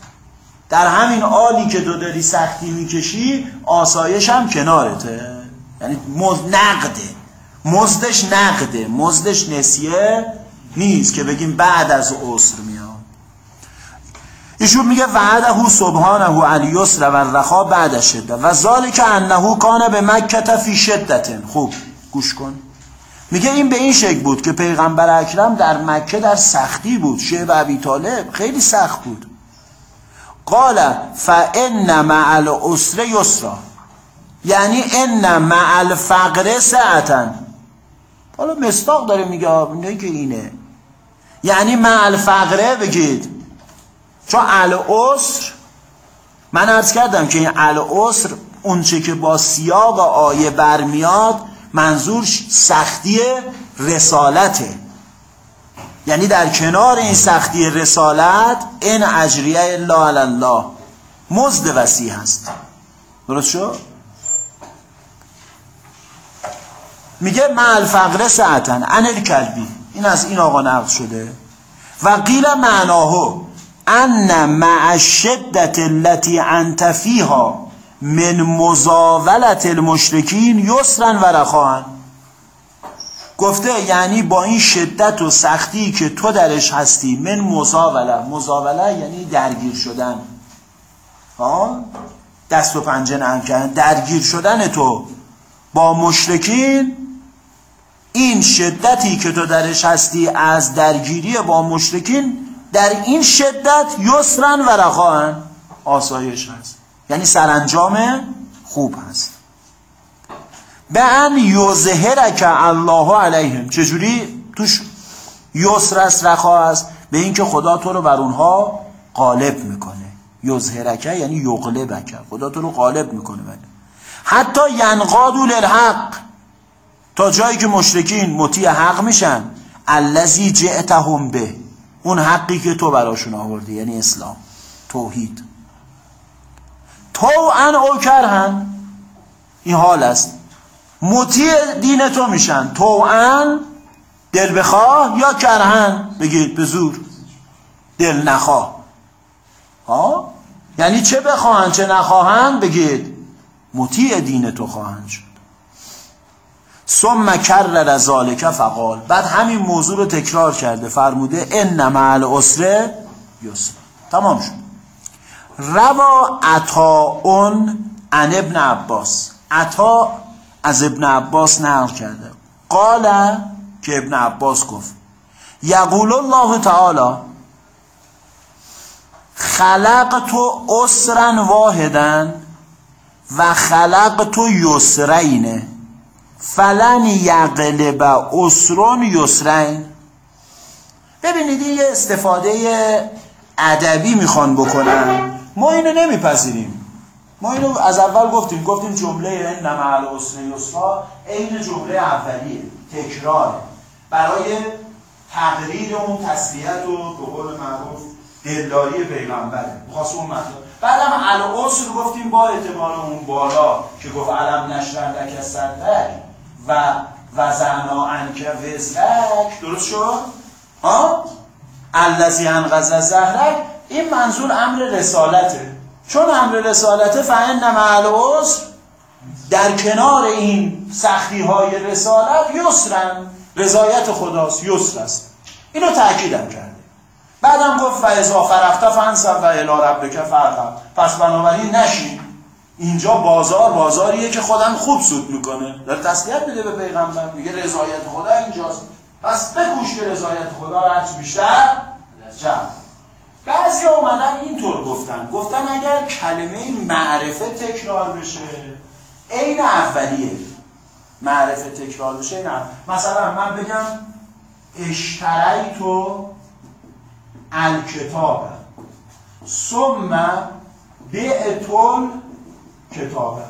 در همین حالی که تو داری سختی می‌کشی آسایش هم کنارته یعنی. نقده مزدش نقده مزدش نسیه نیست که بگیم بعد از عسر میاد. ایشون میگه وعده سبحانه علی یسر و رخا بعد شده و ذالک انه کان به مکه فی شدت. خوب گوش کن. میگه این به این شکل بود که پیغمبر اکرم در مکه در سختی بود. شعب ابی طالب خیلی سخت بود. قال فان مع العسر یسرا. یعنی ان مع الفقر ساعتا. حالا مستاق داره میگه نه که اینه. یعنی مع الفقره بگید. چون العسر من ارز کردم که این العسر اونچه که با سیاق آیه برمیاد منظور سختی رسالته. یعنی در کنار این سختی رسالت این اجریه علی الله. مزد وسیع هست. درست شد؟ میگه مع الفقر ساعتن انل کلبی این از این آقا نقل شده. و قیل معناهو ان مع الشدت التي انت فيها من مزاولت المشرکین یسرا و رخان گفته یعنی با این شدت و سختی که تو درش هستی من مزاوله مزاوله یعنی درگیر شدن. ها دست و پنجه نرم درگیر شدن تو. با مشرکین این شدتی که تو درش هستی از درگیری با مشرکین در این شدت یسرن و رخواهن آسایش هست. یعنی سرانجام خوب هست. به ان یظهرک الله علیهم. چجوری؟ توش یسر است رخا به اینکه خدا تو رو بر اونها غالب می‌کنه. یظهرک یعنی یغلبک. خدا تو رو غالب می‌کنه. بله حتی ینقادو للحق. تا جایی که مشرکین مطیع حق میشن الذی جئتهم به. اون حقی که تو براشون آوردی یعنی اسلام توحید. تو ان او کرهن. این حال است. مطیع دین تو میشن. تو ان دل بخواه یا کرهن؟ بگید به زور. دل نخواه. ها؟ یعنی چه بخواهن چه نخواهن؟ بگید مطیع دین تو خواهند ثم کرر ذالک فقال. بعد همین موضوع رو تکرار کرده فرموده ان مع العسر یسر. تمام شد. روا عطاون عن ابن عباس. عطا از ابن عباس نقل کرده. قال که ابن عباس گفت یقول الله تعالی خلق تو اسرا واحدا و خلق تو یسرینه فلن یقلب اسرون یسرین. ببینید این یه استفاده ادبی می‌خوان بکنن. ما اینو نمیپذیریم. ما اینو از اول گفتیم. گفتیم جمله ان مع العسر یسرا عین جمله اولیه تکراره. برای تقریر اون تسلیت و به قول معروف دلداری پیغمبره خاص اون مطلب. بعدم العسر گفتیم با احتمال اون بالا که گفت علم نشرح لک صدرک. و وزعنا انک وزرک. درست شد؟ ها؟ الذی انقذ زهرک. این منظور امر رسالته. چون امر رسالته فان مع العسر در کنار این سختی های رسالت یسرن. رضایت خداست یسر است. اینو تاکیدم کرده. بعدم گفت و اذا فرغت فانصب و الی ربک فرغب پس بنابراین نشین. اینجا بازار بازاریه که خودم خوب سود می‌کنه. در تسلیت میده به پیغمبر. میگه رضایت خدا اینجاست. پس بکوش که رضایت خدا رو هرچی بیشتر جمع. بعضی اومدن اینطور گفتن. گفتن اگر کلمه معرفه تکرار بشه عین اولیه. معرفه تکرار بشه نه. مثلا من بگم اشتری تو الکتاب ثم بعتل کتاب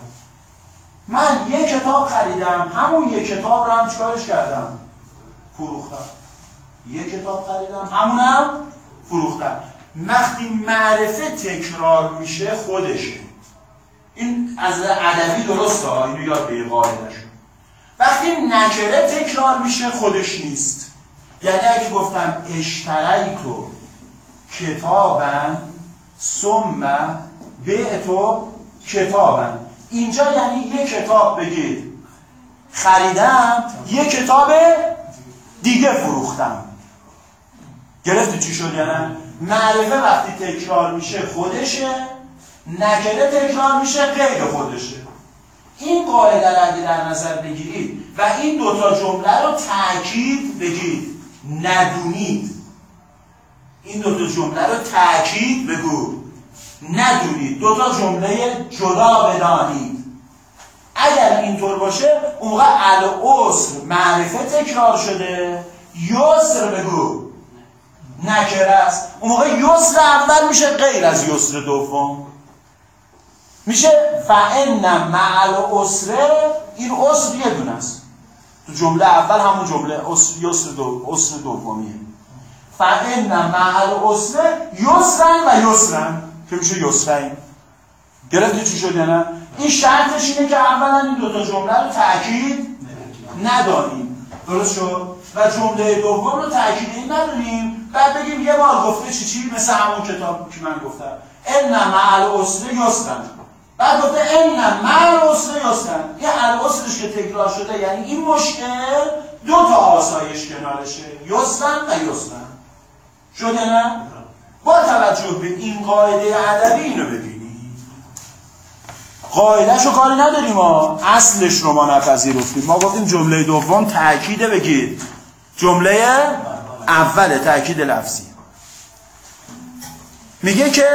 من یک کتاب خریدم. همون یک کتاب رو هم چکارش کردم؟ فروختم. یک کتاب خریدم. همونم فروختم. وقتی معرفه تکرار میشه خودشه. این از ادبی درسته اینو یاد به قاعدهشون وقتی نکره تکرار میشه خودش نیست. یعنی اگه گفتم اشتری تو کتابن ثم تو کتابن. اینجا یعنی یه کتاب بگید خریدم یه کتاب دیگه فروختم. گرفتی چی شد یعنی معرفه وقتی تکرار میشه خودشه نکره تکرار میشه غیر خودشه. این قاعده را در نظر بگیرید و این دوتا جمله رو تاکید بگید. ندونید. این دوتا جمله رو تاکید بگو. ندونید. دوتا جمله جدا بدانید. اگر اینطور باشه اون موقع الاسر معرفه تکرار شده. یسر بگو. نکره است اون موقع یسر اول میشه غیر از یسر دوم. میشه فعن مع الاسره این اسر یه دونه است. تو جمله اول همون جمله یسر دو اسر دومیه. فعن مع الاسره یسرن و یسرن. که میشه یسرین گرفتی چی شد نه؟ این شرطش اینه که اولا این دوتا جمله رو تاکید نداریم. درست شد؟ و جمله دوم رو تاکیدی نداریم. بعد بگیم یه بار گفته چی چی؟ مثل همون کتاب که من گفتم. ان مع الاسره یسرن بعد گفته این مع الاسره یسرن یه الاسرش که تکرار شده یعنی این مشکل دو تا آسایش کنارشه. یسرن و یسرن شده نه؟ با توجه به این قاعده ادبی اینو ببینید قاعدهشو کاری نداریم ما. اصلش رو ما نپذیرفتیم. ما گفتیم جمله دوم تأکیده بگید جمله اول تأکید لفظی. میگه که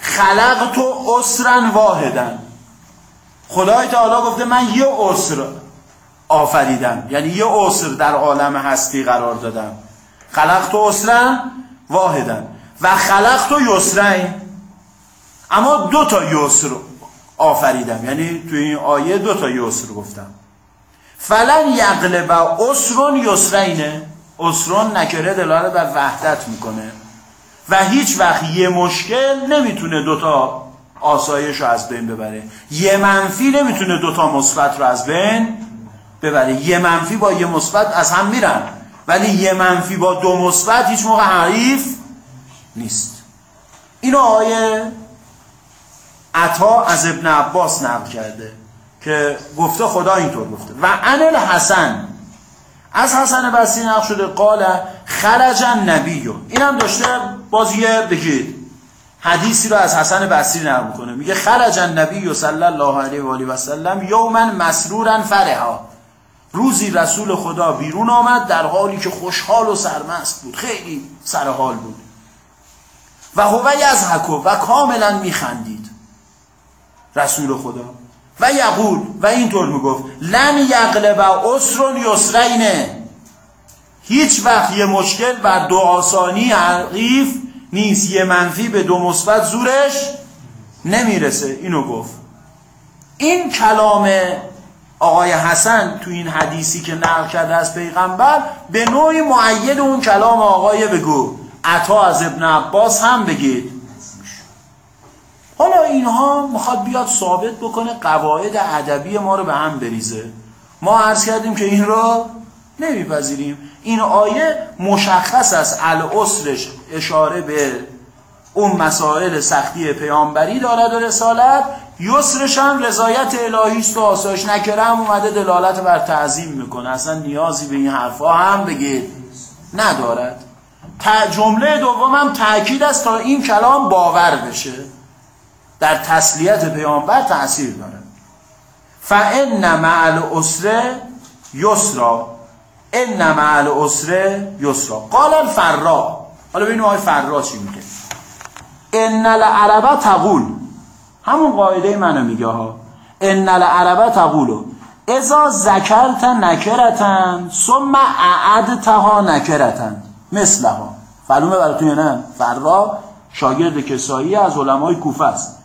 خلق تو اسرن واحدن خدای تعالی گفته من یه اسر آفریدم. یعنی یه اسر در عالم هستی قرار دادم. خلق تو اسرن واحدن و خلق تو یسرین اما دو تا یسر آفریدم. یعنی تو این آیه دو تا یسر گفتم. فلن یقلب اسرون یسرینه. اسرون نکره دلالت بر وحدت می‌کنه. و هیچ وقت یه مشکل نمی‌تونه دوتا آسایش رو از بین ببره. یه منفی نمی‌تونه دوتا مثبت رو از بین ببره. یه منفی با یه مثبت از هم میرن. ولی یه منفی با دو مثبت هیچ موقع حریف نیست. اینو آیه عطا از ابن عباس نقل کرده که گفته خدا اینطور گفته. و انل حسن از حسن بسری نقل شده قال خرج نبیو اینم داشته بازیه بگید حدیثی رو از حسن بصری نقل می‌کنه. میگه خرج النبی صلی الله علیه و آله و سلم یوما مسرورا فرحا. روزی رسول خدا بیرون آمد در حالی که خوشحال و سرمست بود. خیلی سرحال بود. و هو یزحک و کاملا میخندید. رسول خدا. و یقول و اینطور می‌گفت لن یقلب اسر یسرینه هیچ وقت یه مشکل بر دو آسانی حقیف نیست. یه منفی به دو مثبت زورش نمی‌رسه. اینو گفت. این کلام آقای حسن تو این حدیثی که نقل کرده از پیغمبر به نوعی معید اون کلام آقای بگو. عطا از ابن عباس هم بگید. حالا اینها می‌خواد بیاد ثابت بکنه قواعد ادبی ما رو به هم بریزه. ما عرض کردیم که این رو نمیپذیریم. این آیه مشخص است. الاسرش اشاره به اون مسائل سختی پیامبری دارد و رسالت. یسرش هم رضایت الهی است و آسایش نکره هم اومده دلالت بر تعظیم می‌کنه. اصلا نیازی به این حرفها هم بگید ندارد. جمله دومم تاکید است تا این کلام باور بشه. در تسلیت پیامبر تاثیر داره. فان مع الاسره یسرا. ان مع العسر یسرا. قال الفرا حالا ببینیم آقای فرا چی میگه. ان العربه تقول همون قاعده منو میگه ها. ان العربه تقول اذا ذکرت نکرتن ثم اعدتها نکرتن. مثلها. معلومه براتون یا نه؟ فرا شاگرد کسایی از علمای کوفه است.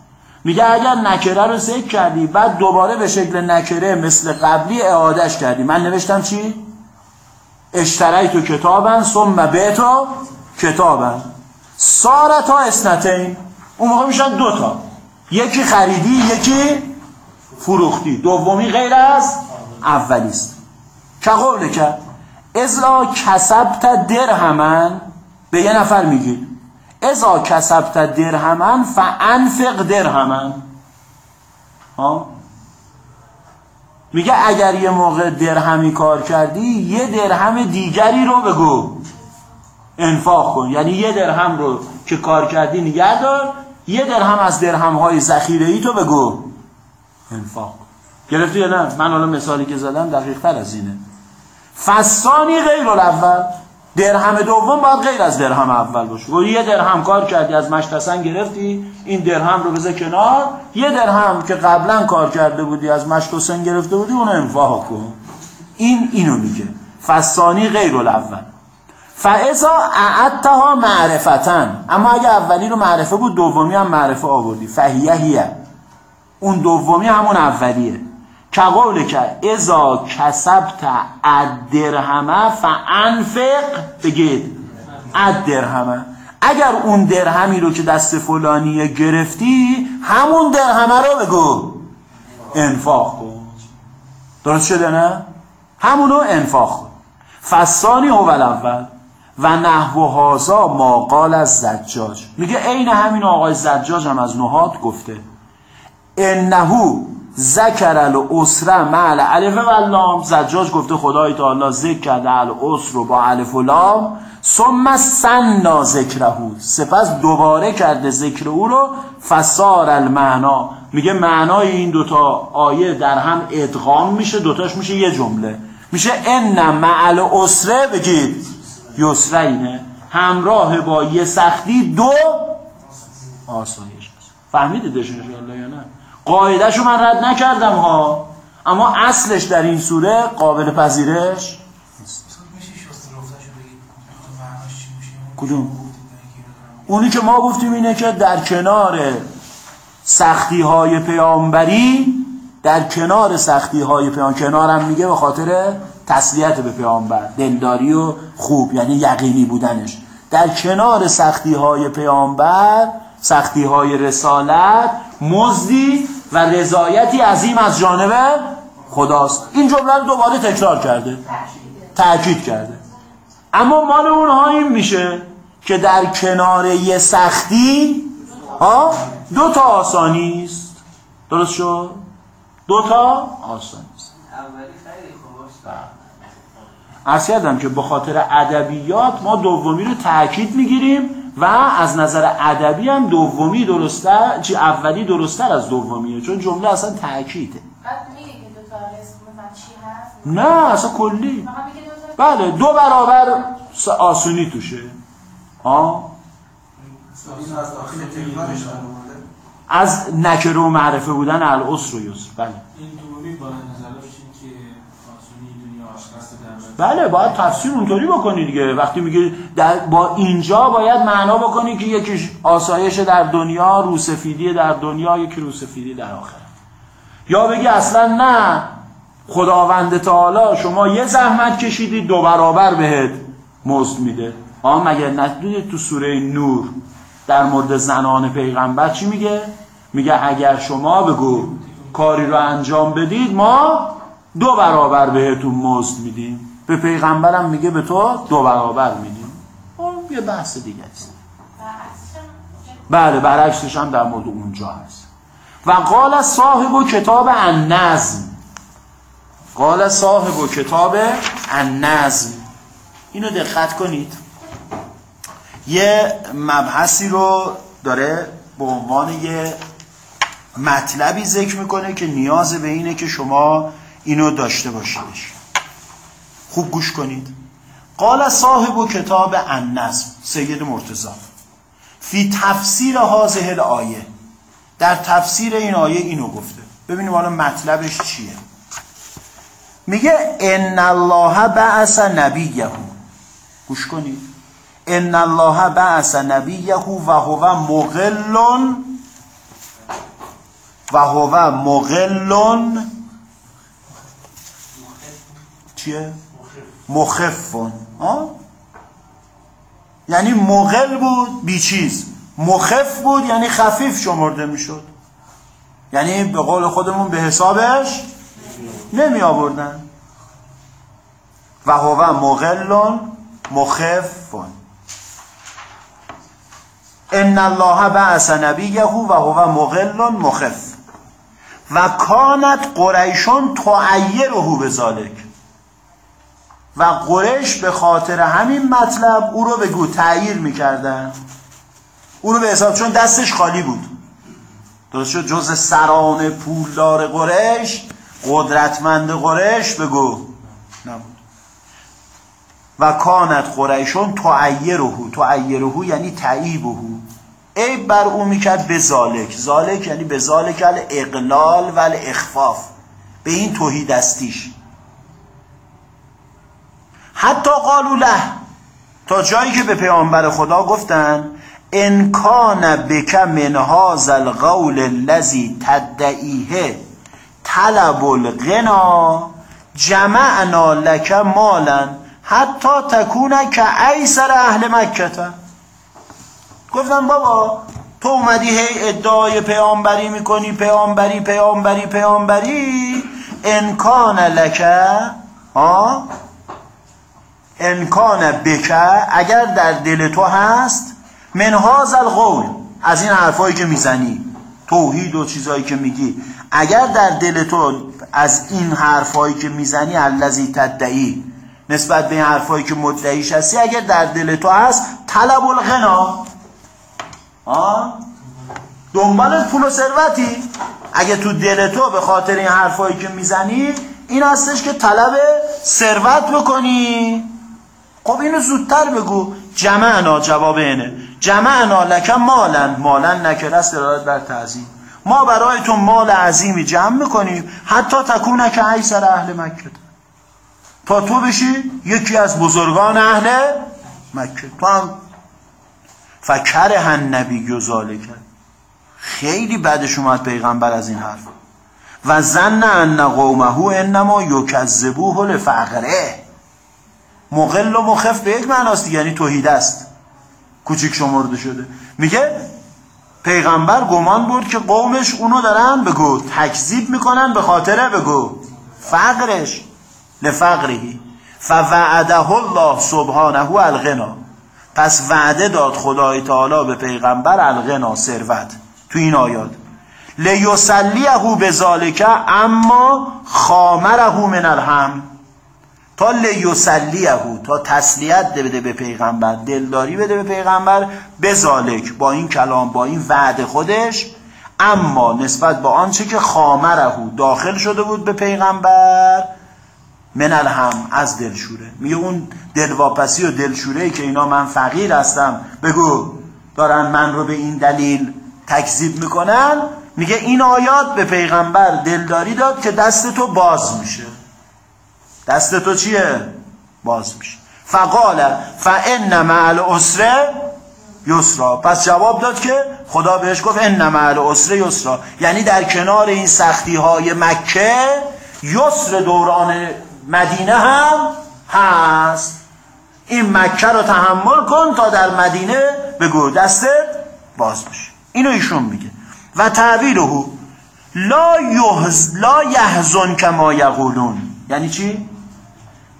میگه اگر نکره رو ذکر کردی بعد دوباره به شکل نکره مثل قبلی اعادش کردی. من نوشتم چی؟ اشترای تو کتابن ثم تو کتابن. سارتا اسنتین. اون موقع میشن دوتا یکی خریدی یکی فروختی. دومی غیر از اولیست. که قول کرد ازا کسبت درهمن به یه نفر میگید ازا کسبت درهمن فانفق درهمن. ها میگه اگر یه موقع درهمی کار کردی یه درهم دیگری رو بگو. انفاق کن. یعنی یه درهم رو که کار کردی نگه یه درهم از درهم های ذخیره ای تو بگو. انفاق. گرفتی یا نه؟ من حالا مثالی که زدم دقیق تر از اینه. فسانی غیر الاول. درهم دوم باید غیر از درهم اول باشه. و یه درهم کار کردی از مشتسن گرفتی این درهم رو بذار کنار. یه درهم که قبلا کار کرده بودی از مشتسن گرفته بودی اونو انفاق کن. این اینو میگه. فسانی غیر الاول. فاذا اعدتها معرفتن اما اگه اولی رو معرفه بود دومی هم معرفه آوردی. فهیه هیه اون دومی همون اولیه. که قول که ازا کسبت الدرهمه فانفق بگید. الدرهمه اگر اون درهمی رو که دست فلانیه گرفتی همون درهمه رو بگو. انفاق کن. درست شده نه؟ همونو انفاق کن. فسانی هو اول و نحو هازا ما قال از زجاج میگه عین همین آقای زجاج هم از نهاد گفته. انهو ذکر الاسره مع الف و لام. زجاج گفته خدای تعالی ذکر کرده الاسر رو با الف و لام. ثم سنا ذکرهو سپس دوباره کرده ذکر او رو. فسار المعنا میگه معنای این دوتا آیه در هم ادغام میشه. دوتاش میشه یه جمله. میشه ان مع الاسره بگید. یسرینه همراه با یه سختی دو آسایش. فهمیدیدش انشاءالله یا نه؟ قاعدهشو من رد نکردم ها. اما اصلش در این سوره قابل پذیرش کدوم؟ اونی که ما گفتیم اینه که در کنار سختی های پیامبری در کنار سختی های پیام کنارم میگه به خاطر تسلیت به پیامبر دلداری و خوب یعنی یقینی بودنش. در کنار سختی های پیامبر سختی های رسالت مزدی و رضایتی عظیم از جانب خداست. این جمله رو دوباره تکرار کرده. تأکید کرده. اما مال اونها این میشه که در کنار یه سختی ها دو تا آسانی است. درست شد؟ دو تا آسانی است. عرض کردم که به خاطر ادبیات ما دومی رو تاکید می‌گیریم و از نظر ادبی هم دومی درستر چی اولی درستر از دومیه چون جمله اصلا تاکیده. نه اصلا کلی. بله دو برابر آسونی توشه. ها از نکره و معرفه بودن الاسر و یسر. بله. این دومی با نظر که آسونی دنیا آشخاص بله باید تفسیر اونطوری بکنی دیگه. وقتی میگه با اینجا باید معنا بکنی که یکیش آسایش در دنیا روسفیدی در دنیا یکی روسفیدی در آخر. یا بگی اصلا نه. خداوند تعالی شما یه زحمت کشیدی دو برابر بهت مزد میده. آه مگه ندیدید تو سوره نور در مورد زنان پیغمبر چی میگه؟ میگه اگر شما بگو کاری رو انجام بدید ما دو برابر بهتون مزد میدیم. به پیغمبرم میگه به تو دو برابر میدیم. اون یه بحث دیگه است. بله برعکسش هم در مورد اونجا هست. و قال صاحب کتاب النظم. قال صاحب کتاب النظم. اینو دقت کنید. یه مبحثی رو داره به عنوان یه مطلبی ذکر می‌کنه که نیاز به اینه که شما اینو داشته باشیدش خوب گوش کنید. قال صاحب کتاب النظم سید مرتضی. فی تفسیر هذه الآیه. در تفسیر این آیه اینو گفته. ببینیم حالا مطلبش چیه. میگه ان الله بعث نبیه. گوش کنید. ان الله بعث نبیه و هو مغل و هو مغل چیه؟ مخفون. آه؟ یعنی مغل بود بیچیز. مخف بود یعنی خفیف شمرده می‌شد. یعنی به قول خودمون به حسابش نمی آوردن. و هو مغل مخفون. ان الله بعث نبیه و هو مغل مخف. و کانت قریشون تعیره به ذالک و قریش به خاطر همین مطلب او رو بگو تعییر می‌کردن. او رو به حساب چون دستش خالی بود. درست شد؟ جز سران پولدار قریش قدرتمند قریش بگو نبود. و کانت قریشون تعیره تعیره یعنی تعیبه ای بر او می‌کرد به زالک. زالک یعنی به زالک اقلال و اخفاف به این توهی دستیش حتی قالو له. تا جایی که به پیامبر خدا گفتن ان کان بک من هذا القول الذي تدعیه طلب الغنا جمعنا لك مالا حتی تکون که ایسر اهل مکه گفتم بابا تو اومدی هی ادعای پیامبری می‌کنی پیامبری پیامبری پیامبری انکان لکه ها انکان بکه اگر در دل تو هست من القول. از این حرفایی که می‌زنی توحید و چیزایی که میگی. اگر در دل تو از این حرفایی که می‌زنی الذی تدعی نسبت به این حرفایی که مدعیش هستی اگر در دل تو هست طلب الغنا. دنبال پول و ثروتی. اگه تو دل تو به خاطر این حرفایی که می‌زنی این هستش که طلب ثروت بکنی. خب اینو زودتر بگو. جمعنا جواب اینه. جمعنا لکه مالن مالن نکر است ارادت بر تعظیم. ما برای تو مال عظیمی جمع می‌کنیم. حتی تکونه که ای سر اهل مکه. تا تو بشی یکی از بزرگان اهل مکه. تو هم فکر هن نبی و کرد خیلی بعدش اومد پیغمبر از این حرف. و زن ان قومه انما یکذبوه لفقره. مقل و مخف به یک معناست دیگه یعنی توحید است. کوچیک شمرده شده. میگه پیغمبر گمان بود که قومش اونو دارن بگو تکذیب می‌کنن به خاطر بگو فقرش لفقرهی. فوعده الله سبحانه الغنا. پس وعده داد خدای تعالی به پیغمبر الغنا ثروت. تو این آیات. لیسلیه به اما خامره من الهم. تا لیسلیه تا تسلیت بده به پیغمبر دلداری بده به پیغمبر به ذالک با این کلام با این وعده خودش. اما نسبت به آنچه که خامره داخل شده بود به پیغمبر من الهم از دلشوره. میگه اون دلواپسی و دلشوره ای که اینا من فقیر هستم بگو دارن من رو به این دلیل تکذیب می‌کنن؟ میگه این آیات به پیغمبر دلداری داد که دست تو باز میشه. دست تو چیه؟ باز میشه. فقال فان مع العسر یسرا. پس جواب داد که خدا بهش گفت ان مع العسر یسرا. یعنی در کنار این سختی های مکه یسر دوران مدینه هم هست. این مکه رو تحمل کن تا در مدینه بگو دستت باز بشه. اینو ایشون میگه. و تعبیره لا یحز لا یحزن کما یقولون. یعنی چی؟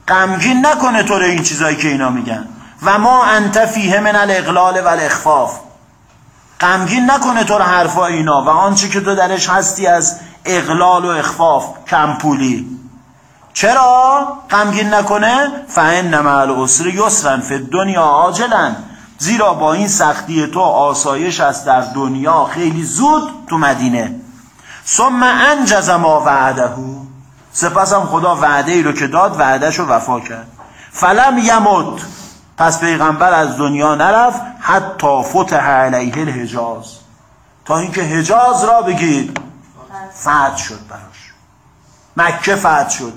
غمگین نکنه تو این چیزایی که اینا میگن. و ما انت فیه من الاغلال و الاخفاف. غمگین نکنه تو رو حرفا اینا. و آنچه که تو درش هستی از اغلال و اخفاف کمپولی چرا؟ غمگین نکنه؟ فان مع العسر یسرا فی دنیا عاجلا زیرا با این سختی تو آسایش است در دنیا خیلی زود تو مدینه. ثم انجز ما وعده. سپس هم خدا وعده ای رو که داد وعدهش رو وفا کرد. فلم یمت پس پیغمبر از دنیا نرفت حتی فتح علیه الحجاز. تا اینکه حجاز را بگید فتح شد براش. مکه فتح شد.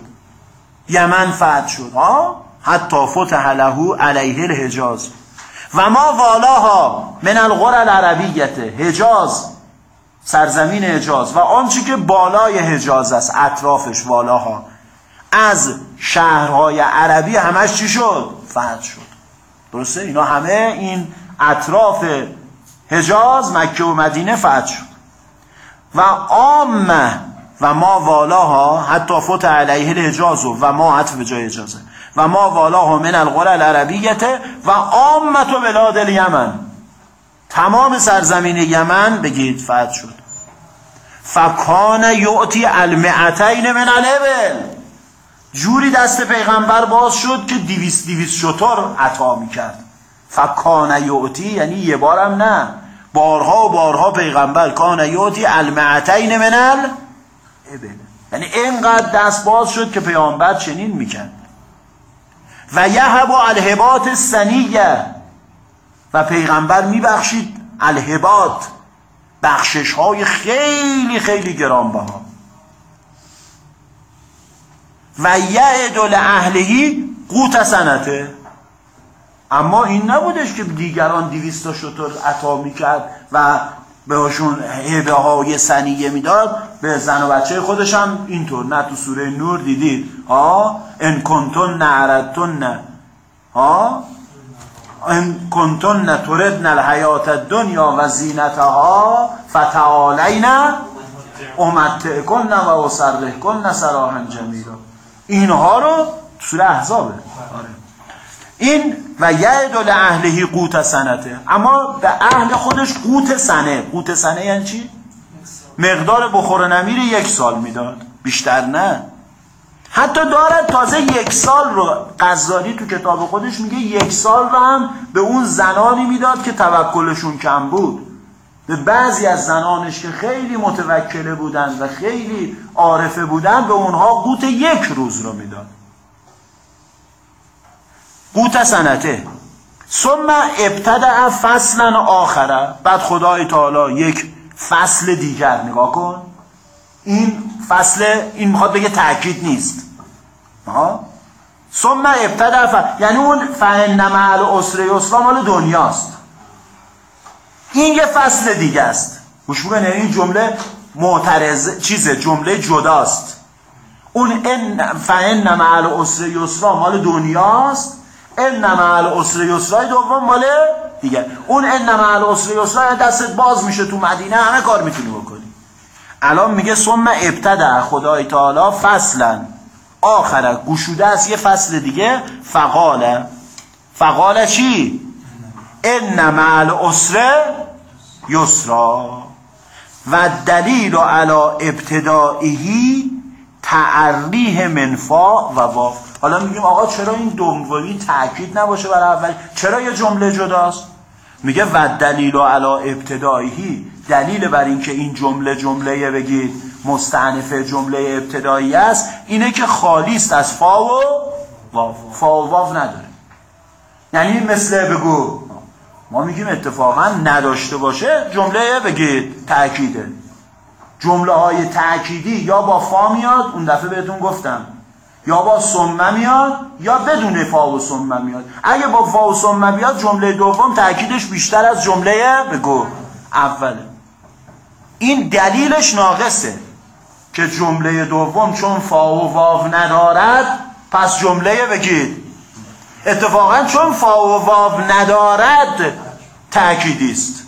یمن فتح شد. ها حتی فتح له علیه الحجاز. و ما والاها من القرى العربیت حجاز. سرزمین حجاز و آنچه که بالای حجاز است اطرافش والاها. از شهرهای عربی همش چی شد؟ فتح شد. درسته؟ اینا همه این اطراف حجاز مکه و مدینه فتح شد. و عامه و ما والاها حتی فتح علیه الحجاز و ما عطف به جای اجازه و ما والاها من القرى العربیت و عامت بلاد الیمن. تمام سرزمین یمن بگید فتح شد. فکان یعطی المعتین من الابل. جوری دست پیغمبر باز شد که دیویس دیویس شطور عطا می‌کرد. فکان یعطی یعنی یه بارم نه. بارها و بارها پیغمبر کان یعطی المعتین من الابل. یعنی اینقدر دست باز شد که پیغمبر چنین می‌کرد. و یهب الهبات سنیه و پیغمبر میبخشید الهبات بخشش های خیلی خیلی گرانبها. و یعدل اهلهی قوت سنته. اما این نبودش که دیگران دیویستا شطور عطا می‌کرد و بهشون هبه های سنیه می‌داد به زن و بچه خودش هم اینطور. نه تو سوره نور دیدید؟ ها؟ ان کنتن نعرتن. ها؟ ان کنتن تردن الحیات الدنیا و زینتها فتعالین امتعکن و اسرحکن سراحا جمیلا. اینها رو سوره احزابه. آره. این و یعدل اهلهی قوت سنته. اما به اهل خودش قوت سنه. قوت سنه یعنی چی؟ مقدار بخور نمیر یک سال می‌داد. بیشتر نه. حتی دارد تازه یک سال رو قذاری تو کتاب خودش میگه یک سال رو هم به اون زنانی می‌داد که توکلشون کم بود. به بعضی از زنانش که خیلی متوکله بودن و خیلی عارفه بودن به اونها قوت یک روز رو می‌داد. قوت سنته. ثم ابتدع فصلا آخره بعد خدای تعالی یک فصل دیگر نگاه کن. این فصل این می‌خواد بگه تاکید نیست. ها؟ ثم ابتدع ف... یعنی اون فان مع العسر یسرا مال دنیاست. این یه فصل دیگه است. گوش یعنی این جمله معترض چیزه جمله جداست. اون ان فان مع العسر یسرا مال دنیاست. ان مع العسر یسرای دوم مال دیگه. اون ان مع العسر یسرا دستت باز میشه تو مدینه همه کار می‌تونی بکنی. الان میگه ثم ابتدع خدای تعالی فصلا. آخره گشوده است یه فصل دیگه فقاله فقاله چی؟ ان مع العسر یسرا. و دلیل علی ابتدائهی تعریح منفا و واف حالا میگیم آقا چرا این دومی تاکید نباشه برای اول؟ چرا یه جمله جداست؟ میگه و دلیل علی ابتدائهی دلیل بر اینکه این جمله جمله بگید مستعنف جمله ابتدایی است اینه که خالی است از فا و واو. فا و واو نداره. یعنی مثل بگو ما میگیم اتفاقا نداشته باشه جمله بگید تأکیده. جمله های تأکیدی یا با فا میاد اون دفعه بهتون گفتم. یا با سمه میاد یا بدون فا و سمه میاد. اگه با فا و سمه بیاد جمله دوم تأکیدش بیشتر از جمله بگو. اوله. این دلیلش ناقصه که جمله دوم چون فا و واو ندارد پس جمله بگید. اتفاقا چون فا و واو ندارد تأکیدی است.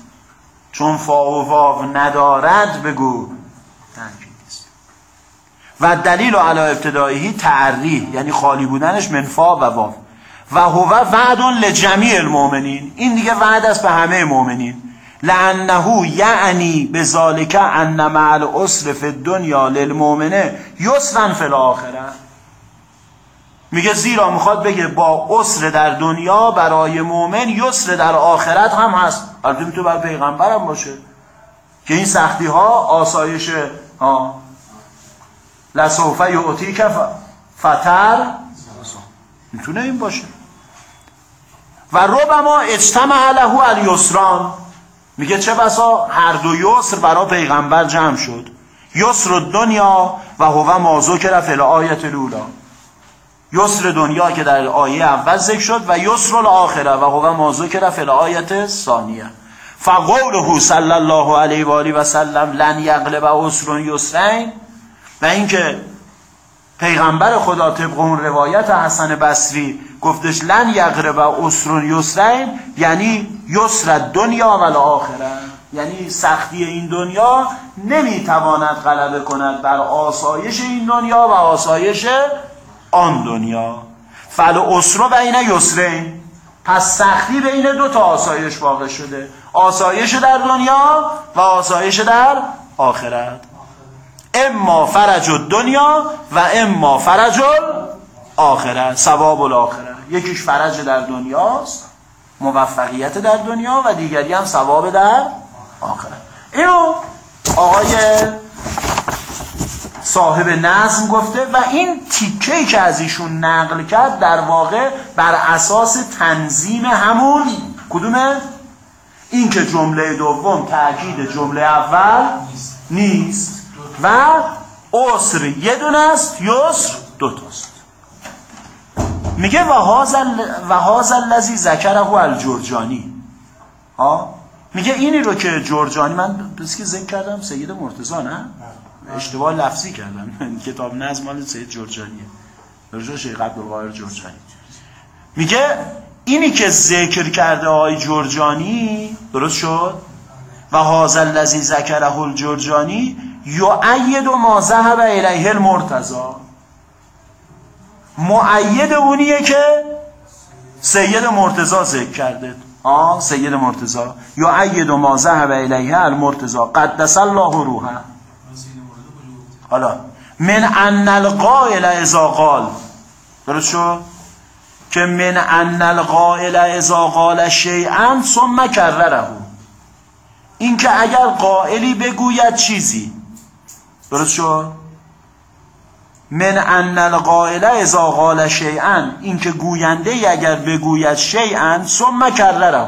چون فا و واو ندارد بگو تأکیدی است. و دلیل علی ابتداییی تعریح یعنی خالی بودنش من فا و واو. و هو وعد لجمیع المؤمنین. این دیگه وعد است به همه مؤمنین. لانه یعنی به ذالک ان مع العسر فی الدنیا للمؤمنه یسرا فی الاخره میگه زیرا می‌خواد بگه با عسر در دنیا برای مؤمن یسر در آخرت هم هست. البته می‌تونه بر پیغمبر هم باشه. که این سختی ها آسایش ها. لسوف یعطیک ف- فتر می‌تونه این باشه. و ربما اجتمع له الیسران. میگه چه بسا هر دو یسر برای پیغمبر جمع شد. یسر دنیا و هو ما ذکر فی الآیت الاولی. یسر دنیا که در آیه اول ذکر شد و یسر الاخره و هو ما ذکر فی الآیت ثانیه فقوله صلی الله علیه و آله و سلم لن یغلب عسر یسرین. و اینکه پیغمبر خدا طبق اون روایت حسن بصری گفتش لن یغرب عسر یسرین یعنی یسر دنیا و الاخره. یعنی سختی این دنیا نمی‌تواند غلبه کند بر آسایش این دنیا و آسایش آن دنیا. فل اسرو بین یسرین. پس سختی بین دو تا آسایش واقع شده. آسایش در دنیا و آسایش در آخرت. اما فرج دنیا و اما فرج آخرت ثواب الاخره. یکیش فرج در دنیاست موفقیت در دنیا و دیگری هم ثواب در آخرت اینو آقای صاحب نظم گفته و این تیکه که از ایشون نقل کرد در واقع بر اساس تنظیم همون کدومه؟ این که جمله دوم تاکید جمله اول نیست. و عسر یه دونه است یسر دو تاست میگه و هاز الذی ذکره الجرجانی. ها؟ میگه اینی رو که جرجانی من بس که ذکر کردم سید مرتضی نه؟ اشتباه لفظی کردم. [laughs] کتاب نظم مال سید جرجانیه. رجا شیخ عبدالقاهر جرجانی. میگه اینی که ذکر کرده آقای جرجانی درست شد؟ و هاز الذی ذکره الجرجانی یعید ما ذهب الیه المرتضی. معید اونیه که سید مرتضی ذکر کرده. آه سید مرتضی. یعید ما ذهب الیه المرتضی. قدس الله روحه. حالا من ان القائل اذا قال. درست شد؟ که من ان القائل اذا قال شیئا ثم کرره. این که اگر قائلی بگوید چیزی. درست شد من ان القائل اذا قال شیئا این که گوینده ای اگر بگوید شیئا ثم کرره.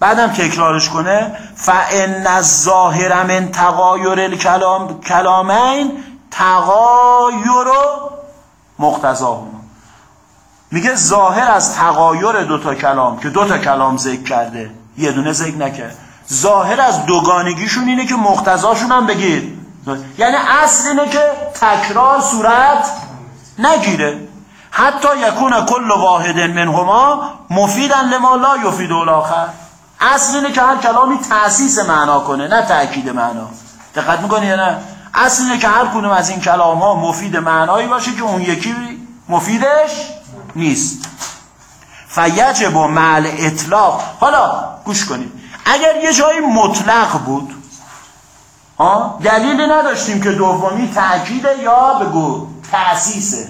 بعدم تکرارش کنه فان الظاهر من تغایر الکلام کلامین تغایر مقتضاهما. میگه ظاهر از تغایر دوتا کلام که دوتا کلام ذکر کرده یه دونه ذکر نکرد. ظاهر از دوگانگیشون اینه که مقتضاشون هم بگیر. یعنی اصل اینه که تکرار صورت نگیره. حتی یکون کل واحد منهما مفیدا لما لا یفید الاخر. اصل اینه که هر کلامی تأسیس معنا کنه نه تأکید معنا. دقت می‌کنی یا نه؟ اصل اینه که هر کدوم از این کلام ها مفید معنایی باشه که اون یکی مفیدش نیست. فیجب و معل اطلاق حالا گوش کنید. اگر یه جایی مطلق بود دلیلی نداشتیم که دومی تأکیده یا بگو تأسیسه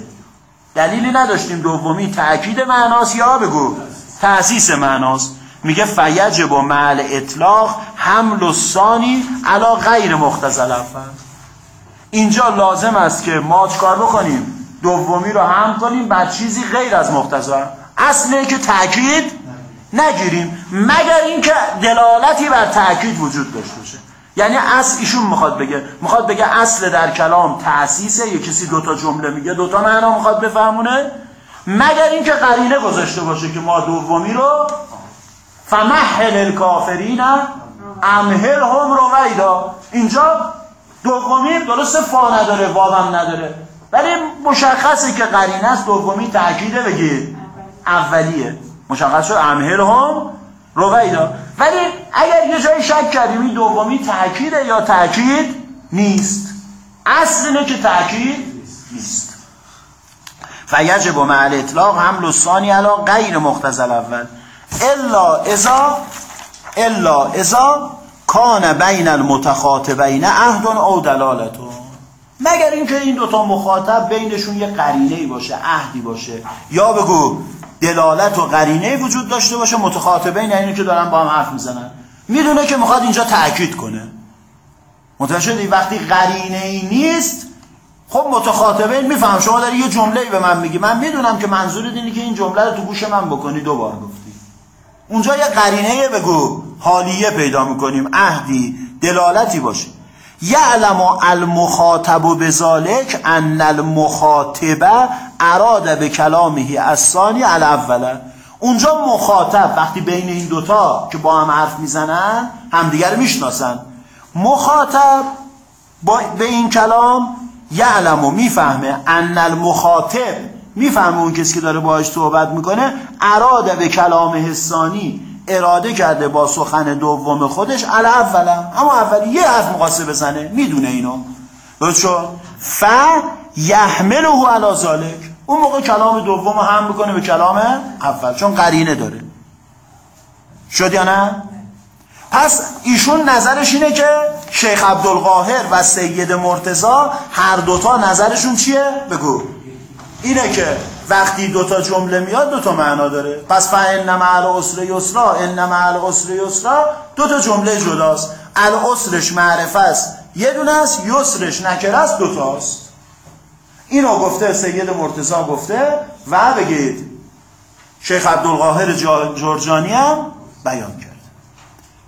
دلیلی نداشتیم دومی تأکید معناست یا بگو تأسیس معناست. میگه فیجب و معل اطلاق حمل و ثانی علا غیر مختزل اینجا لازم است که ما چکار بکنیم؟ دومی رو هم کنیم بر چیزی غیر از مختزل اصله که تأکید نگیریم مگر اینکه دلالتی بر تأکید وجود داشته باشه. یعنی اصل ایشون می‌خواد بگه می‌خواد بگه اصل در کلام تأسیسه یه کسی دوتا جمله میگه دوتا معنا می‌خواد بفهمونه؟ مگر اینکه قرینه گذاشته باشه که ما دومی رو؟ فمحل الکافرین امهل هم رویدا اینجا دومی درست فا نداره وابم نداره. ولی مشخصه که قرینه است دومی تأکیده بگیر اولیه. مشخص شد امهل هم رویدا ولی اگر یه جایی شک کردیم این دومی تأکیده یا تأکید نیست. اصل اینه که تأکید نیست. فیجب مع الاطلاق حمل و ثانی علا غیر مختزل اول. الا اذا الا اذا کان بین المتخاطبین عهد او دلالتون مگر اینکه این دوتا مخاطب بینشون یه قرینه باشه عهدی باشه. یا بگو دلالت و قرینه وجود داشته باشه متخاطبین یعنی که دارن با هم حرف می‌زنن. می‌دونه که می‌خواد اینجا تأکید کنه. متوجه وقتی قرینه ای نیست خب متخاطبین میفهم شما داری یه جمله به من میگی. من می‌دونم که منظور اینه که این جمله رو تو گوش من بکنی. دوبار گفتی. اونجا یه قرینه بگو. حالیه پیدا می‌کنیم. عهدی دلالتی باشه. یعلم المخاطب بذالک ان المخاطبه اراد به کلامه الثانی الاوله اونجا مخاطب وقتی بین این دوتا که با هم حرف می‌زنن همدیگر می‌شناسن. مخاطب با به این کلام یعلم و می‌فهمه. ان المخاطب می‌فهمه اون کسی که داره باهاش صحبت می‌کنه اراده به کلام حسانی اراده کرده با سخن دوم خودش علا اولا اما اولی یه حرف مقاسه بزنه می‌دونه اینو درست شد؟ ف یحمله علی ذالک اون موقع کلام دوم هم می‌کنه به کلام اول چون قرینه داره. شد یا نه؟ پس ایشون نظرش اینه که شیخ عبدالقاهر و سید مرتزا هر دوتا نظرشون چیه؟ بگو. اینه که وقتی دوتا جمله میاد دوتا معنا داره. پس فان مع العسر یسرا ان مع العسر یسرا دوتا جمله جداست. العسرش معرفه است. یه دونه است یسرش نکره است دوتاست اینو گفته سید مرتضا گفته و بگید شیخ عبدالقاهر جرجانی هم بیان کرد.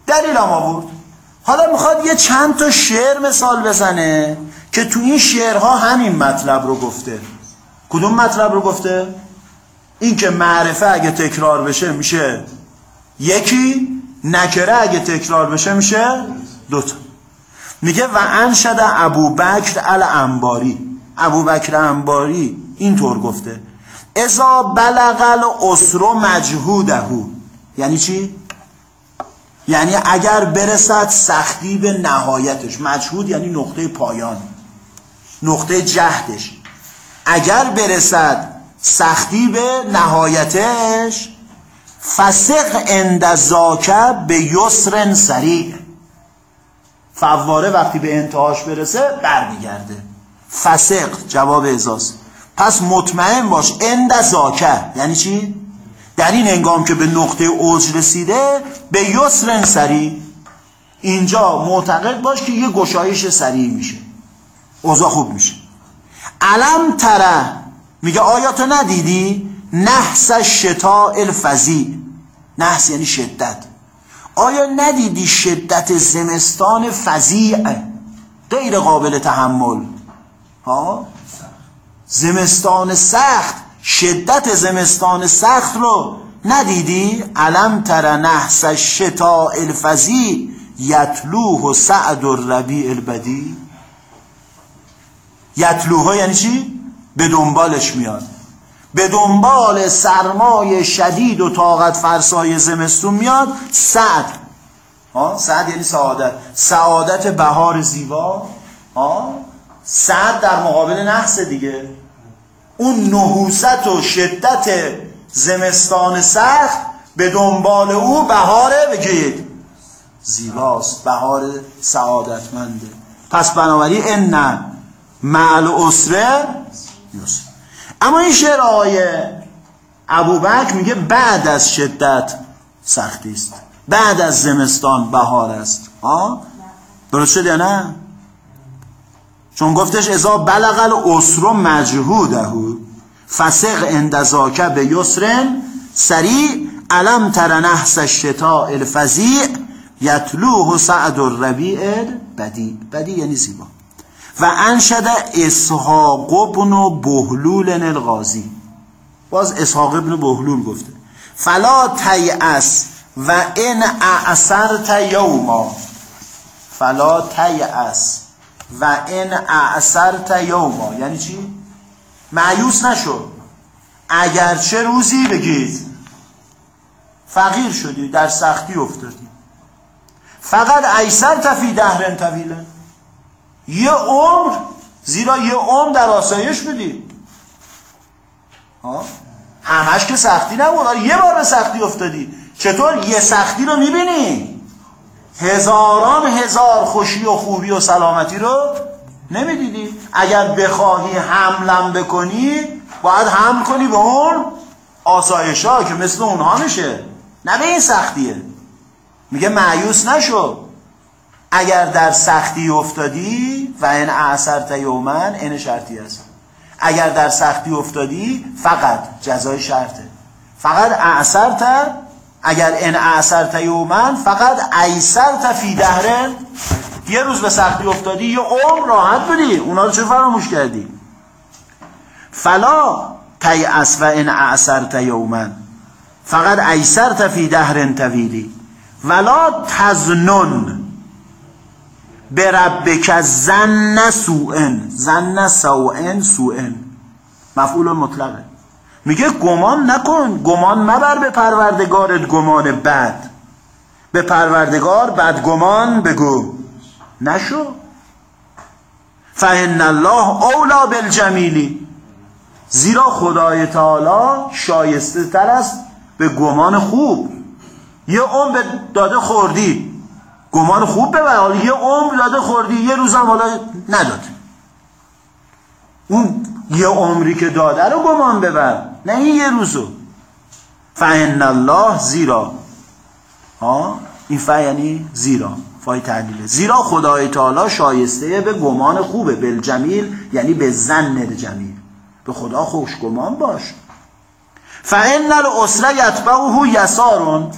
دلیل هم آورد. حالا می‌خواد یه چند تا شعر مثال بزنه که تو این شعرها همین مطلب رو گفته. کدوم مطلب رو گفته؟ این که معرفه اگه تکرار بشه میشه یکی نکره اگه تکرار بشه میشه دوتا. میگه و انشد ابو بکر الانباری. ابو بکر انباری اینطور گفته. ازا بلغل اسرو مجهودهو یعنی چی؟ یعنی اگر برسد سختی به نهایتش. مجهود یعنی نقطه پایان. نقطه جهدش. اگر برسد سختی به نهایتش فسق اندزاکه به یسر سریع. فواره وقتی به انتهاش برسه برمیگرده. فسق جواب ازاست پس مطمئن باش اندزاکه یعنی چی؟ در این انگام که به نقطه اوج رسیده به یسر سریع. اینجا معتقد باش که یه گشایش سریع میشه. اوضاع خوب میشه. علم تره. میگه آیا تو ندیدی؟ نحس شتا الفزی نحس یعنی شدت. آیا ندیدی شدت زمستان فزیع؟ غیر قابل تحمل. ها؟ زمستان سخت. شدت زمستان سخت رو ندیدی؟ علم تر نحس شتا الفزی یتلوه سعد الربیع البدی یتلوها یعنی چی؟ به دنبالش میاد به دنبال سرمای شدید و طاقت فرسای زمستون میاد سعد. سعد یعنی سعادت. سعادت بهار زیبا. سعد در مقابل نحس دیگه. اون نحوست و شدت زمستان سخت به دنبال او بهاره بگید زیباست. بهار سعادتمنده. پس بنابراین ان معل اسره یسر اما این شعر آقای ابوبکر میگه بعد از شدت سختی است. بعد از زمستان بهار است. آه درست شد یا نه؟ چون گفتش ازا بلغ الاسر مجهوده فسق اندزاکه به یسرن سریع علم تر نحس الشتاء الفزیع یتلوه سعد الربیع بدی بدی یعنی زیبا. و انشد اسحاق ابن بهلول الغازی. باز اسحاق ابن بهلول گفته. فلا تیأس و ان اعثرت یوما. فلا تیأس و ان اعثرت یوما. یعنی چی؟ معیوس نشو اگرچه روزی بگید. فقیر شدی در سختی افتادی. فقط ایسر تفی دهرن طویله. یه عمر زیرا یه عمر در آسایش بودی. همش که سختی نبود. یه بار به سختی افتادی. چطور؟ یه سختی رو می‌بینی. هزاران هزار خوشی و خوبی و سلامتی رو نمی‌دیدی. اگر بخواهی حملم بکنی باید حمل کنی به اون آسایش ها که مثل اونها میشه. نه به این سختیه. میگه معیوس نشو. اگر در سختی افتادی و این اعثرت یومن این شرطی است. اگر در سختی افتادی فقط جزای شرطه. فقد أعسرت اگر إن أعسرت يوما فقد أيسرت في دهر یه روز به سختی افتادی یه عمر راحت بودی. اونا رو چه فراموش کردی؟ فلا تيأس وإن أعسرت يوما فقد أيسرت في دهر طويل ولا تظنن. بربك ظن سوء ظن سوء سوء مفعول مطلقه. میگه گمان نکن. گمان مبر به پروردگارت گمان بد. به پروردگار بد گمان بگو. نشو. فان الله اولا بالجمیلی زیرا خدای تعالی شایسته تر است به گمان خوب. یه عمر داده خوردی. گمان خوب ببر. حالا یه عمر داده خوردی یه روزم حالا نداد. اون یه عمری که داده رو گمان ببر نه این یه روزو. فان الله زیرا ها؟ این فا یعنی زیرا فای تعلیله زیرا خدای تعالی شایسته به گمان خوبه. بالجمیل یعنی به زن جمیل. به خدا خوش گمان باش. فان الاسره یتبعه یسارون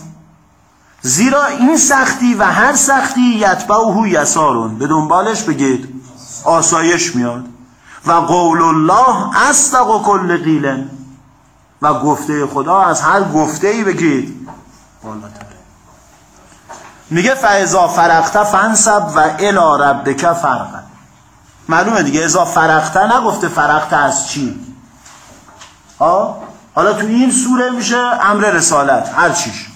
زیرا این سختی و هر سختی یتبعه یسارون. به دنبالش بگید. آسایش میاد. و قول الله اصدق کل قیلن. و گفته خدا از هر گفته ای بگید. بالاتره. میگه فعضا فرقته فنسب و الا ربک فرقه معلومه دیگه ازا فرقته نگفته فرقته از چی؟ ها حالا تو این سوره میشه امر رسالت هر چیش.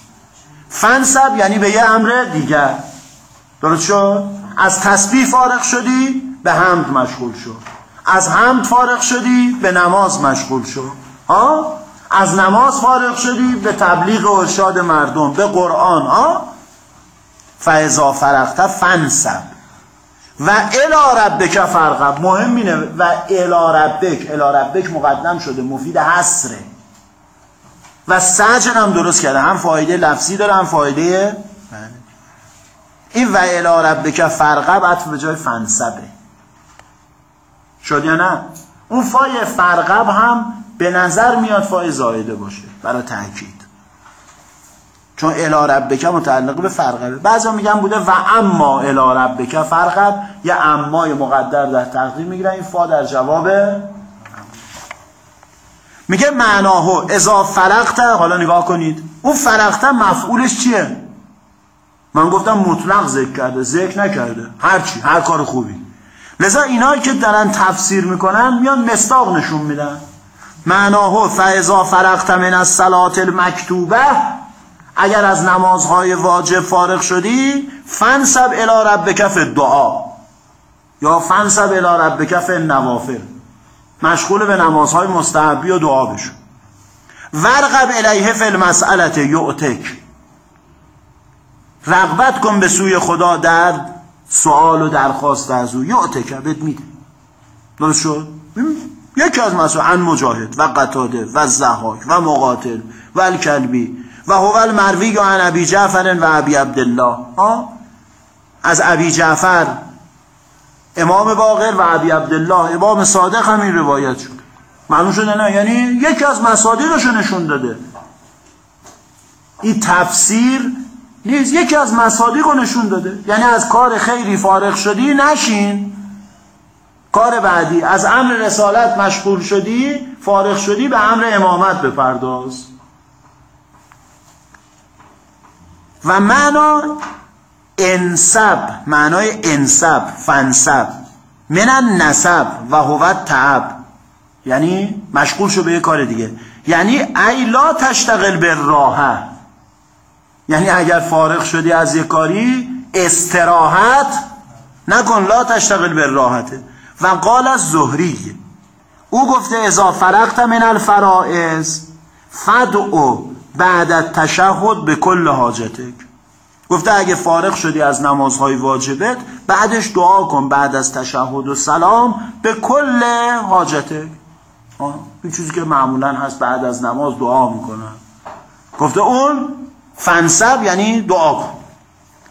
فنسب یعنی به یه امر دیگر. درست شد؟ از تسبیح فارغ شدی به حمد مشغول شد. از حمد فارغ شدی به نماز مشغول شد. ها؟ از نماز فارغ شدی به تبلیغ و ارشاد مردم به قرآن ها؟ فاذا فرغت فنسب و الی ربک فرقب مهم اینه و الی ربک. الی ربک مقدم شده مفید حسره و سجن هم درست کرده. هم فایده لفظی داره هم فایده این و الی ربک فرقب عطف به جای فنسبه. شد یا نه؟ اون فای فرقب هم به نظر میاد فای زایده باشه برای تاکید چون الی ربک متعلق به فرقبه بعضا میگن بوده و اما الی ربک فرقب یه امای مقدر در تقدیر می‌گیرن این فا در جواب میگه معناهو اذا فرقت حالا نگاه کنید. اون فرقت مفعولش چیه؟ من گفتم مطلق ذکر کرده ذکر نکرده. هر چی هر کار خوبی. لذا اینایی که دارن تفسیر می‌کنن میان مستاق نشون میدن. معناهو فاذا فرقت من الصلاه المکتوبه اگر از نمازهای واجب فارغ شدی فنسب الی ربک فی الدعا. یا فنسب الی ربک فی النوافل. مشغول به نمازهای مستحبی و دعا بشو. ورقب الیه فی المسئله یعتک رغبت کن به سوی خدا در سوال و درخواست از او. یعتک بهت میده. درست شد؟ یکی از مسئله ان مجاهد و قتاده و زحاک و مقاتل و الکلبی و هو المروی عن ابی جعفر و ابی عبدالله. از ابی جعفر امام باقر و ابی عبدالله امام صادق همین روایت شد. معلوم شده نه؟ یعنی یکی از مصادیقش نشون داده. این تفسیر نیست یکی از مصادیق نشون داده. یعنی از کار خیری فارغ شدی نشین. کار بعدی از امر رسالت مشغول شدی فارغ شدی به امر امامت بپرداز. و معنا انسب معنای انسب فنسب من نسب و هوت تعب. یعنی مشغول شو به یه کار دیگه. یعنی ای لا تشتغل به راحه یعنی اگر فارغ شدی از یه کاری استراحت نکن. لا تشتغل به راحته و قال از زهری او گفته ازا فرقت من الفرائض فدعو بعد تشهد به کل حاجتک. گفته اگه فارغ شدی از نمازهای واجبت بعدش دعا کن بعد از تشهد و سلام به کل حاجتک این چیزی که معمولا هست بعد از نماز دعا می‌کنن. گفته اون فنسب یعنی دعا کن.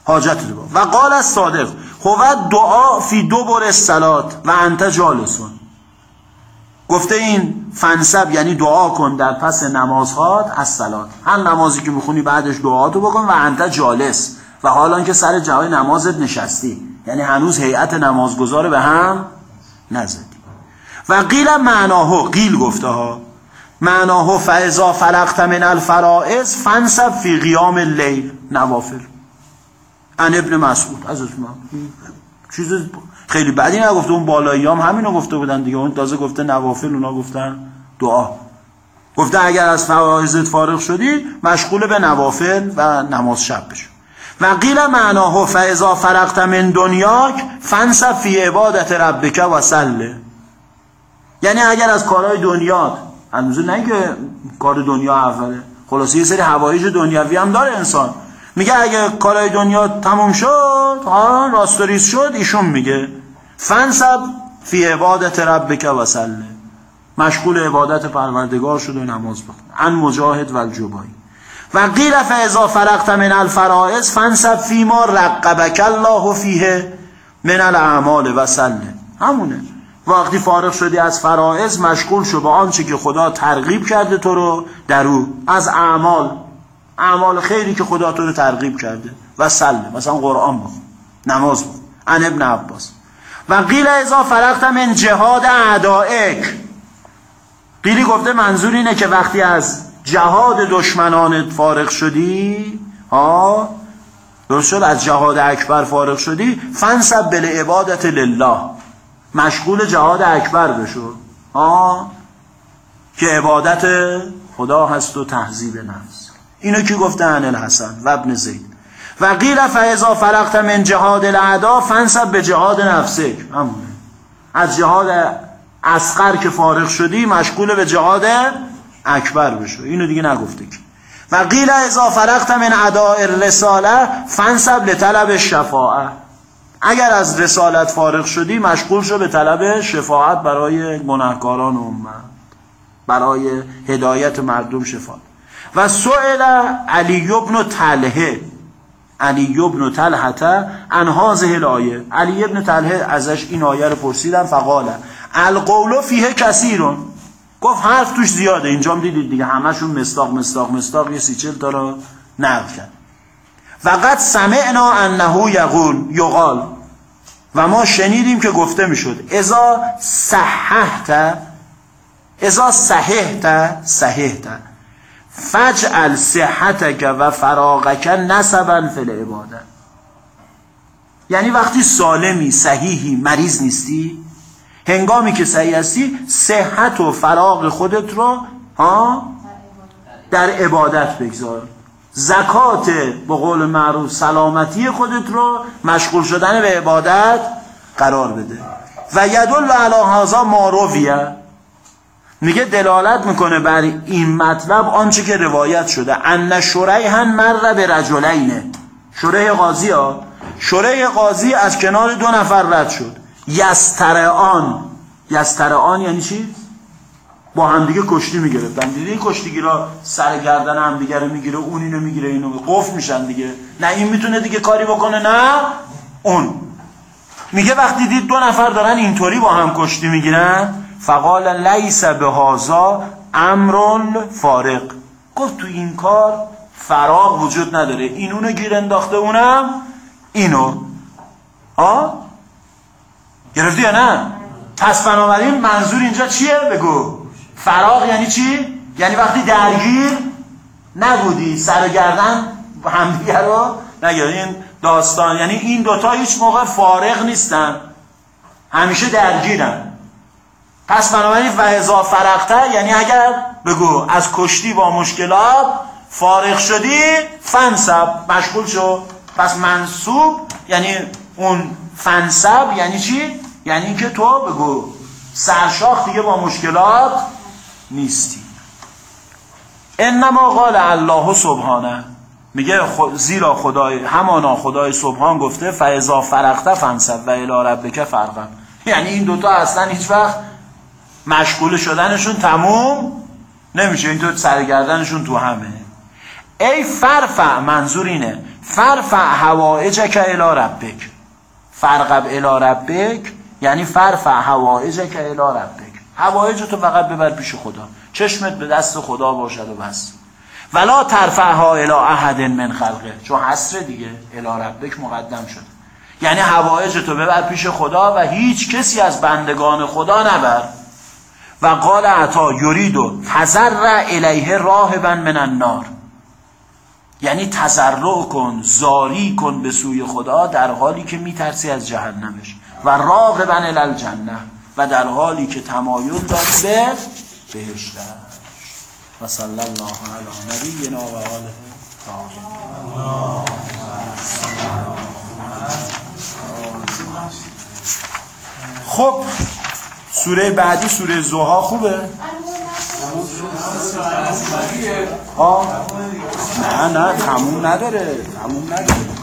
حاجت رو و قال از صادق هو دعا فی دو بر سلات و انت جالسون. گفته این فنسب یعنی دعا کن در پس نمازهات از سلات هر نمازی که می‌خونی بعدش دعاتو بکن و انت جالس. و حالا که سر جای نمازت نشستی. یعنی هنوز هیئت نمازگزار به هم نزدی. و قیل معناهو قیل گفته ها. معناهو فعضا فرقت من الفرائض فنسب فی قیام اللیل نوافل. ان ابن مسعود. از من چیز خیلی بدی نگفته اون بالایی هم همینو گفته بودن دیگه. اون تازه گفته نوافل اونا گفتن دعا. گفته اگر از فرائضت فارغ شدی مشغول به نوافل و نماز شب بشو. و قیل معناه فاذا فرقت من دنیاک فنسب فی عبادت ربک و سله یعنی اگر از کارهای دنیا هنوز نه که کار دنیا اوله. خلاصه یه سری حوایج دنیاوی هم داره انسان. میگه اگه کارهای دنیا تموم شد ها راستوریز شد ایشون میگه. فنسب فی عبادت ربک سله مشغول عبادت پروردگار شد و نماز بخون. ان مجاهد و الجبایی. و قیل فاذا فرقت من الفرائض فنسب فی ما رقبک الله فیه من الاعمال سله همونه. وقتی فارغ شدی از فرائض مشغول شو به آنچه که خدا ترغیب کرده تو رو در او. از اعمال. اعمال خیری که خدا تو رو ترغیب کرده. و سله. مثلا قرآن بخون نماز بخون ان ابن عباس. و قیل ازا فرقت من جهاد اعدائک. قیلی گفته منظور اینه که وقتی از جهاد دشمنانت فارغ شدی ها درست شد؟ از جهاد اکبر فارغ شدی فنسب بل عبادت لله. مشغول جهاد اکبر بشو. ها که عبادت خدا هست و تهذیب نفس. اینو کی گفته عن الحسن و ابن زید. و قیل فاذا فرقت من جهاد الاعدا فنسب به جهاد نفسک. همونه از جهاد اسقر که فارغ شدی مشغول به جهاد اکبر بشو. اینو دیگه نگفته که و قیل اذا فرقت من اداء الرساله فنسب لطلب شفاعه. اگر از رسالت فارغ شدی مشغول شو به طلب شفاعت برای گناهکاران امت. برای هدایت مردم شفاعت. و سئل علی ابن طلحه. علی ابن طلحه ان هذه الایه علی ابن طلحه ازش این آیه رو پرسیدن فقال القول فیه کثیرون گفت حرف توش زیاده. اینجا هم دیدید دیگه همشون مستاق مستاق مستاق یه سی چل تا نقل کرد. فقط سمعنا انه یقول یقال. و ما شنیدیم که گفته می‌شد. ازا صححت ازا صححت صححت. فجعل صحتک و فراغک نسبا فی العباده یعنی وقتی سالمی صحیحی مریض نیستی هنگامی که صحیح هستی صحت و فراغ خودت رو ها در عبادت بگذار. زکات به قول معروف سلامتی خودت رو مشغول شدن به عبادت قرار بده. و یدل علی هذا مارویه میگه دلالت می‌کنه بر این مطلب آنچه که روایت شده. ان شریحن مر به رجلینه شریح قاضی ها. شریح قاضی از کنار دو نفر رد شد. یسترعان. یسترعان یعنی چی؟ با همدیگه کشتی می‌گرفتن. دیدی این کشتیگیرا سر گردن همدیگه رو می‌گیره اون اینو می‌گیره اینو قفل میشن دیگه. نه این می‌تونه دیگه کاری بکنه نه اون. میگه وقتی دید دو نفر دارن اینطوری با هم کشتی می‌گیرن فقال لیس به هازا امرون فارق گفت تو این کار فراغ وجود نداره. این اونو گیر انداخته اونم اینو. ها گرفتی یا نه؟ پس بنابراین منظور اینجا چیه؟ بگو. فراغ یعنی چی؟ یعنی وقتی درگیر نبودی سر گردن همدیگه رو نگه این داستان یعنی این دوتا هیچ موقع فارغ نیستن. همیشه درگیرن. پس بنابراین فهزا فرقته یعنی اگر بگو از کشتی با مشکلات فارغ شدی فنسب مشغول شو. پس منصوب یعنی اون فنسب یعنی چی؟ یعنی اینکه تو بگو سرشاخ دیگه با مشکلات نیستی. انما قال الله سبحانه. میگه زیرا خدای همانا خدای سبحان گفته فاذا فرقته فنسب و الی ربک فرقا یعنی این دوتا اصلا هیچ وقت مشغول شدنشون تموم نمیشه. این تو سرگردنشون تو همه. ای فرفع منظور اینه. فرفع هوائجک الی ربک. فرقب الی ربک یعنی فرفع هوائجک الی ربک. هوایج تو فقط ببر پیش خدا. چشمت به دست خدا باشد و بس. ولا ترفعها الی احد من خلقه. چون حسر دیگه الی ربک مقدم شد یعنی هوایج تو ببر پیش خدا و هیچ کسی از بندگان خدا نبر. و قال عطا یرید و تزرع الیه راهبا من النار. یعنی تزرع کن زاری کن به سوی خدا در حالی که میترسی از جهنمش و راغبا الجنه و در حالی که تمایل داری به بهشتش و صلی الله علی نبینا و آله. خب سوره بعدی سوره زوها خوبه؟ آه نه نه تموم نداره تموم نداره.